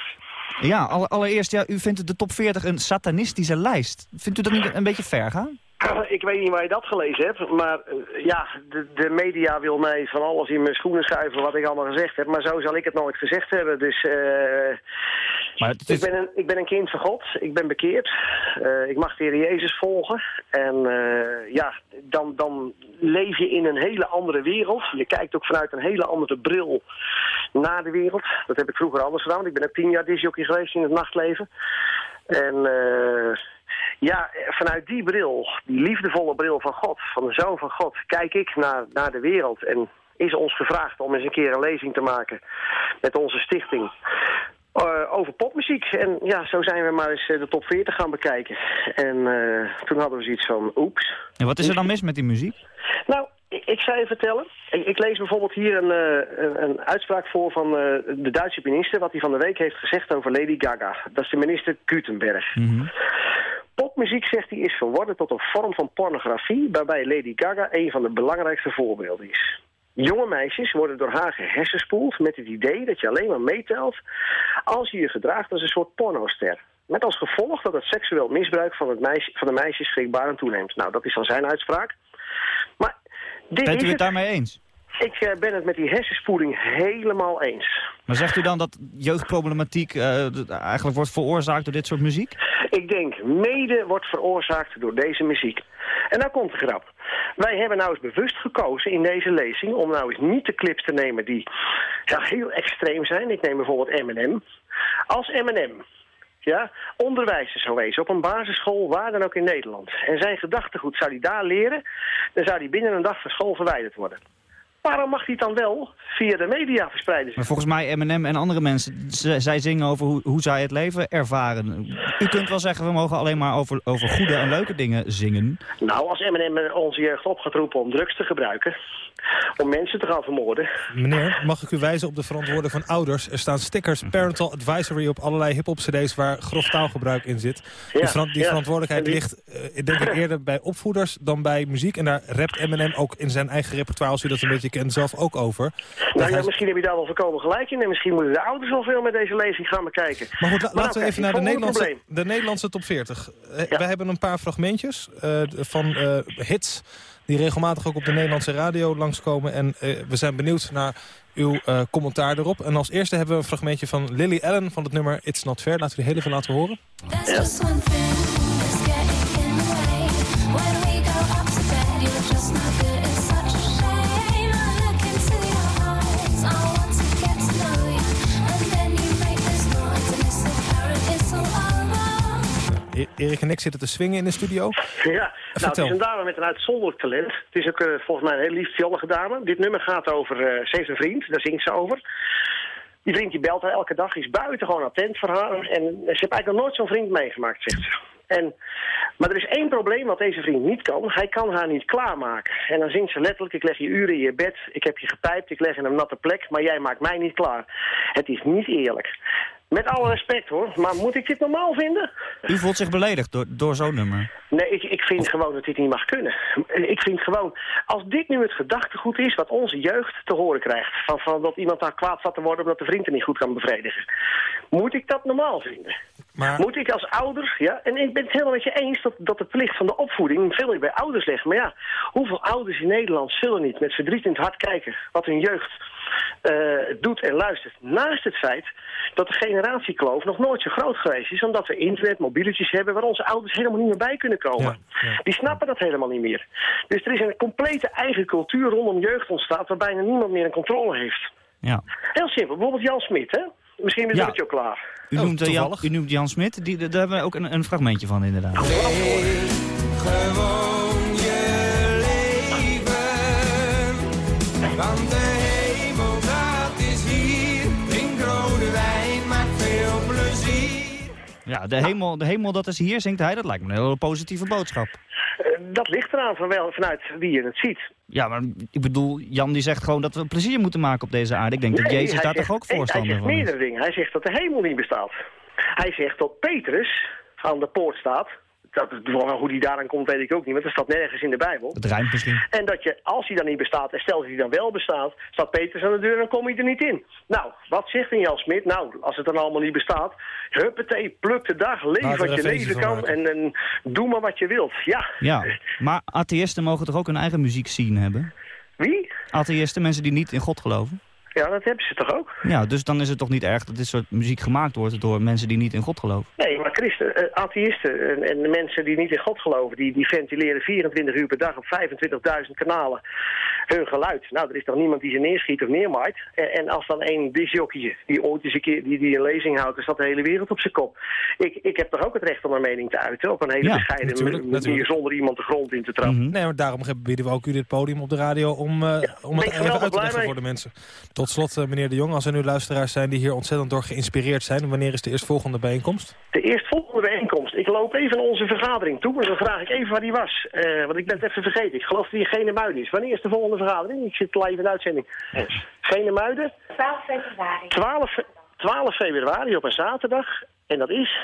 Ja, allereerst, ja, u vindt de top 40 een satanistische lijst. Vindt u dat niet een beetje ver gaan? Ik weet niet waar je dat gelezen hebt, maar uh, ja, de, de, media wil mij van alles in mijn schoenen schuiven wat ik allemaal gezegd heb. Maar zo zal ik het nooit gezegd hebben. Dus uh, maar is... ik, ben een, ik ben een kind van God, ik ben bekeerd. Uh, ik mag de Heer Jezus volgen. En ja, dan, dan leef je in een hele andere wereld. Je kijkt ook vanuit een hele andere bril naar de wereld. Dat heb ik vroeger anders gedaan, want ik ben ook tien jaar disjockey geweest in het nachtleven. En... Ja, vanuit die bril, die liefdevolle bril van God, van de Zoon van God, kijk ik naar, naar de wereld. En is ons gevraagd om eens een keer een lezing te maken met onze stichting. Over popmuziek. En ja, zo zijn we maar eens de top 40 gaan bekijken. En uh, toen hadden we zoiets van, oeps. En wat is er dan mis met die muziek? Nou, ik, ik zou je vertellen. Ik, lees bijvoorbeeld hier een, uh, een, een, uitspraak voor van de Duitse minister... wat hij van de week heeft gezegd over Lady Gaga. Dat is de minister Gutenberg. Mm -hmm. Popmuziek, zegt hij, is verworden tot een vorm van pornografie... waarbij Lady Gaga een van de belangrijkste voorbeelden is. Jonge meisjes worden door haar gehersenspoeld met het idee dat je alleen maar meetelt... als je je gedraagt als een soort pornoster. Met als gevolg dat het seksueel misbruik van, het meisje, van de meisjes schrikbarend toeneemt. Nou, dat is dan zijn uitspraak. Maar dit Bent u het daarmee eens? Ik uh, ben het met die hersenspoeling helemaal eens. Maar zegt u dan dat jeugdproblematiek uh, eigenlijk wordt veroorzaakt door dit soort muziek? Ik denk, mede wordt veroorzaakt door deze muziek. En nou komt de grap. Wij hebben nou eens bewust gekozen in deze lezing om nou eens niet de clips te nemen die ja, heel extreem zijn. Ik neem bijvoorbeeld Eminem. Als Eminem ja, onderwijzer zou wezen op een basisschool, waar dan ook in Nederland. En zijn gedachtegoed zou hij daar leren, dan zou hij binnen een dag van school verwijderd worden. Waarom mag hij het dan wel via de media verspreiden? Maar volgens mij Eminem en andere mensen, zij zingen over hoe, hoe zij het leven ervaren. U kunt wel zeggen, we mogen alleen maar over, over goede en leuke dingen zingen. Nou, als M&M onze jeugd op gaat roepen om drugs te gebruiken, om mensen te gaan vermoorden... Meneer, mag ik u wijzen op de verantwoording van ouders? Er staan stickers, parental advisory op allerlei hip-hop cd's waar grof taalgebruik in zit. Ja, die die ja. verantwoordelijkheid die- ligt, eh, denk ik, eerder bij opvoeders dan bij muziek. En daar rapt Eminem ook in zijn eigen repertoire, als u dat een beetje kent, zelf ook over. Nou ja, hij- misschien heb je daar wel voorkomen gelijk in. En misschien moeten de ouders wel veel met deze lezing gaan bekijken. Maar goed, la- nou, laten we kijk, even naar de Nederlandse, de Nederlandse top 40. Eh, We hebben een paar fragmentjes eh, van eh, hits die regelmatig ook op de Nederlandse radio langskomen. En eh, we zijn benieuwd naar uw eh, commentaar erop. En als eerste hebben we een fragmentje van Lily Allen van het nummer It's Not Fair. Laten we die heel even laten horen. Erik en ik zitten te swingen in de studio. Ja, nou, het is een dame met een uitzonderlijk talent. Het is ook eh, volgens mij een heel lief jollige dame. Dit nummer gaat over, eh, ze heeft een vriend, daar zingt ze over. Die vriend die belt haar elke dag, is buitengewoon attent voor haar. En ze heeft eigenlijk nog nooit zo'n vriend meegemaakt, zegt ze. En, maar er is één probleem wat deze vriend niet kan. Hij kan haar niet klaarmaken. En dan zingt ze letterlijk, ik leg je uren in je bed, ik heb je gepijpt, ik leg in een natte plek, maar jij maakt mij niet klaar. Het is niet eerlijk. Met alle respect hoor, maar moet ik dit normaal vinden? U voelt zich beledigd door, door zo'n nummer. Nee, ik, ik vind gewoon dat dit niet mag kunnen. Ik vind gewoon, als dit nu het gedachtegoed is wat onze jeugd te horen krijgt... van, van dat iemand daar kwaad zat te worden omdat de vriend er niet goed kan bevredigen... moet ik dat normaal vinden? Moet ik als ouder, ja, en ik ben het helemaal met je eens dat, dat de plicht van de opvoeding veel meer bij ouders ligt. Maar ja, hoeveel ouders in Nederland zullen niet met verdriet in het hart kijken wat hun jeugd eh, doet en luistert. Naast het feit dat de generatiekloof nog nooit zo groot geweest is, omdat we internet, mobieltjes hebben waar onze ouders helemaal niet meer bij kunnen komen. Die snappen dat helemaal niet meer. Dus er is een complete eigen cultuur rondom jeugd ontstaat waar bijna niemand meer een controle heeft. Ja. Heel simpel, bijvoorbeeld Jan Smit, hè? Misschien is Ja. het je ook klaar. U, noemt, eh, Jan, u noemt Jan Smit, die, daar hebben we ook een, een fragmentje van inderdaad. Gewoon je leven. Want de hemel, dat is hier. Drink rode wijn, maak veel plezier. Ja, de hemel, de hemel dat is hier, zingt hij. Dat lijkt me een hele positieve boodschap. Dat ligt eraan van wel, vanuit wie je het ziet. Ja, maar ik bedoel, Jan die zegt gewoon dat we plezier moeten maken op deze aarde. Ik denk dat Jezus hij daar zegt- toch ook voorstander Hij van zegt is. meerdere dingen. Hij zegt dat de hemel niet bestaat. Hij zegt dat Petrus aan de poort staat. Dat, hoe die daaraan komt weet ik ook niet, want dat staat nergens in de Bijbel. Het rijmt misschien. En dat je, als hij dan niet bestaat, en stel dat hij dan wel bestaat, staat Petrus aan de deur en dan kom je er niet in. Nou, wat zegt een Jan Smit? Nou, als het dan allemaal niet bestaat, huppatee, pluk de dag, leef wat je leven kan en, en doe maar wat je wilt. Ja. Ja, maar atheïsten mogen toch ook hun eigen muziek zien hebben? Wie? Atheïsten, mensen die niet in God geloven? Ja, dat hebben ze toch ook? Ja, dus dan is het toch niet erg dat dit soort muziek gemaakt wordt door mensen die niet in God geloven? Nee, maar christen, eh, atheïsten en, en de mensen die niet in God geloven, die, die ventileren 24 uur per dag op 25.000 kanalen hun geluid. Nou, er is toch niemand die ze neerschiet of neermaait. En, en als dan één disjockey die ooit eens een keer die, die een lezing houdt, dan staat de hele wereld op zijn kop. Ik, ik heb toch ook het recht om mijn mening te uiten op een hele Ja, bescheiden natuurlijk, manier natuurlijk. zonder iemand de grond in te trappen. Nee, maar daarom bieden we ook u dit podium op de radio om, eh, om het even uit te leggen voor de mensen. Tot slot, eh, meneer De Jong, als er nu luisteraars zijn die hier ontzettend door geïnspireerd zijn, wanneer is de eerstvolgende bijeenkomst? De eerstvolgende. Ik loop even naar onze vergadering toe en dan vraag ik even waar die was. Eh, want ik ben het even vergeten. Ik geloof dat die geen Muiden is. Wanneer is de volgende vergadering? Ik zit live in de uitzending. Geen Muiden? 12 februari. 12, fe- 12 februari op een zaterdag. En dat is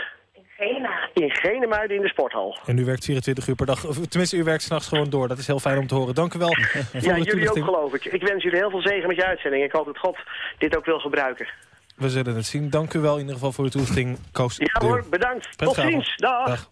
in Genemuiden in de sporthal. En u werkt 24 uur per dag, of tenminste u werkt s'nachts gewoon door. Dat is heel fijn om te horen. Dank u wel Ja, jullie ook geloof ik. Ik wens jullie heel veel zegen met je uitzending. Ik hoop dat God dit ook wil gebruiken. We zullen het zien. Dank u wel in ieder geval voor uw toelichting, Koos. Ja De hoor, bedankt. Tot ziens. Dag.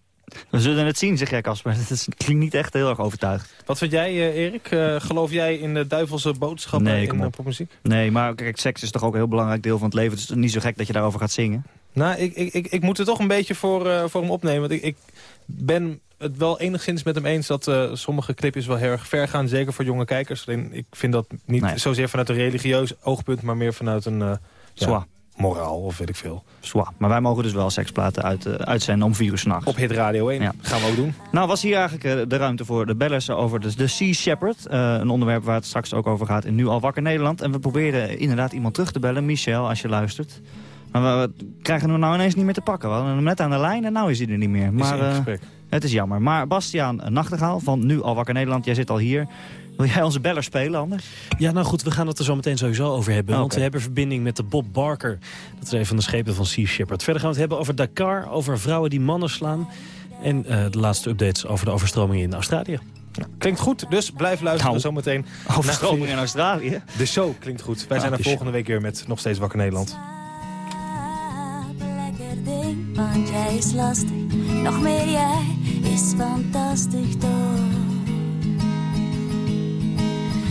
We zullen het zien, zeg jij Casper. Dat is, klinkt niet echt heel erg overtuigd. Wat vind jij, eh, Erik? Eh, geloof jij in de duivelse boodschappen Nee, in kom eh, op. popmuziek? Nee, maar kijk, seks is toch ook een heel belangrijk deel van het leven. Het is niet zo gek dat je daarover gaat zingen. Nou, ik, ik, ik, ik moet er toch een beetje voor, eh, voor hem opnemen. Want ik, ik ben het wel enigszins met hem eens dat eh, sommige clipjes wel heel erg ver gaan. Zeker voor jonge kijkers. Alleen ik vind dat niet Nee. zozeer vanuit een religieus oogpunt, maar meer vanuit een... eh, ja. Moraal of weet ik veel. Zwaar. Maar wij mogen dus wel seksplaten uit, uh, uitzenden om vier uur s'nachts. Op Hit Radio 1. Gaan we ook doen. Nou, was hier eigenlijk uh, de ruimte voor de bellers over de, de Sea Shepherd. Uh, een onderwerp waar het straks ook over gaat in Nu Al Wakker Nederland. En we proberen inderdaad iemand terug te bellen. Michel, als je luistert. Maar we krijgen hem nou ineens niet meer te pakken. We hadden hem net aan de lijn en nou is hij er niet meer. Maar, het is jammer. Maar Bastiaan Nachtegaal van Nu Al Wakker Nederland, jij zit al hier. Wil jij onze beller spelen, anders? Ja, nou goed, we gaan het er zo meteen sowieso over hebben. Want we hebben verbinding met de Bob Barker. Dat is een van de schepen van Sea Shepherd. Verder gaan we het hebben over Dakar, over vrouwen die mannen slaan. En uh, de laatste updates over de overstromingen in Australië. Nou, klinkt goed, dus blijf luisteren nou, zometeen. Overstromingen in Australië? De show klinkt goed. Wij ah, zijn er volgende week weer met nog steeds Wakker Nederland. Lekker ding, want jij is lastig. Nog meer jij is fantastisch toch.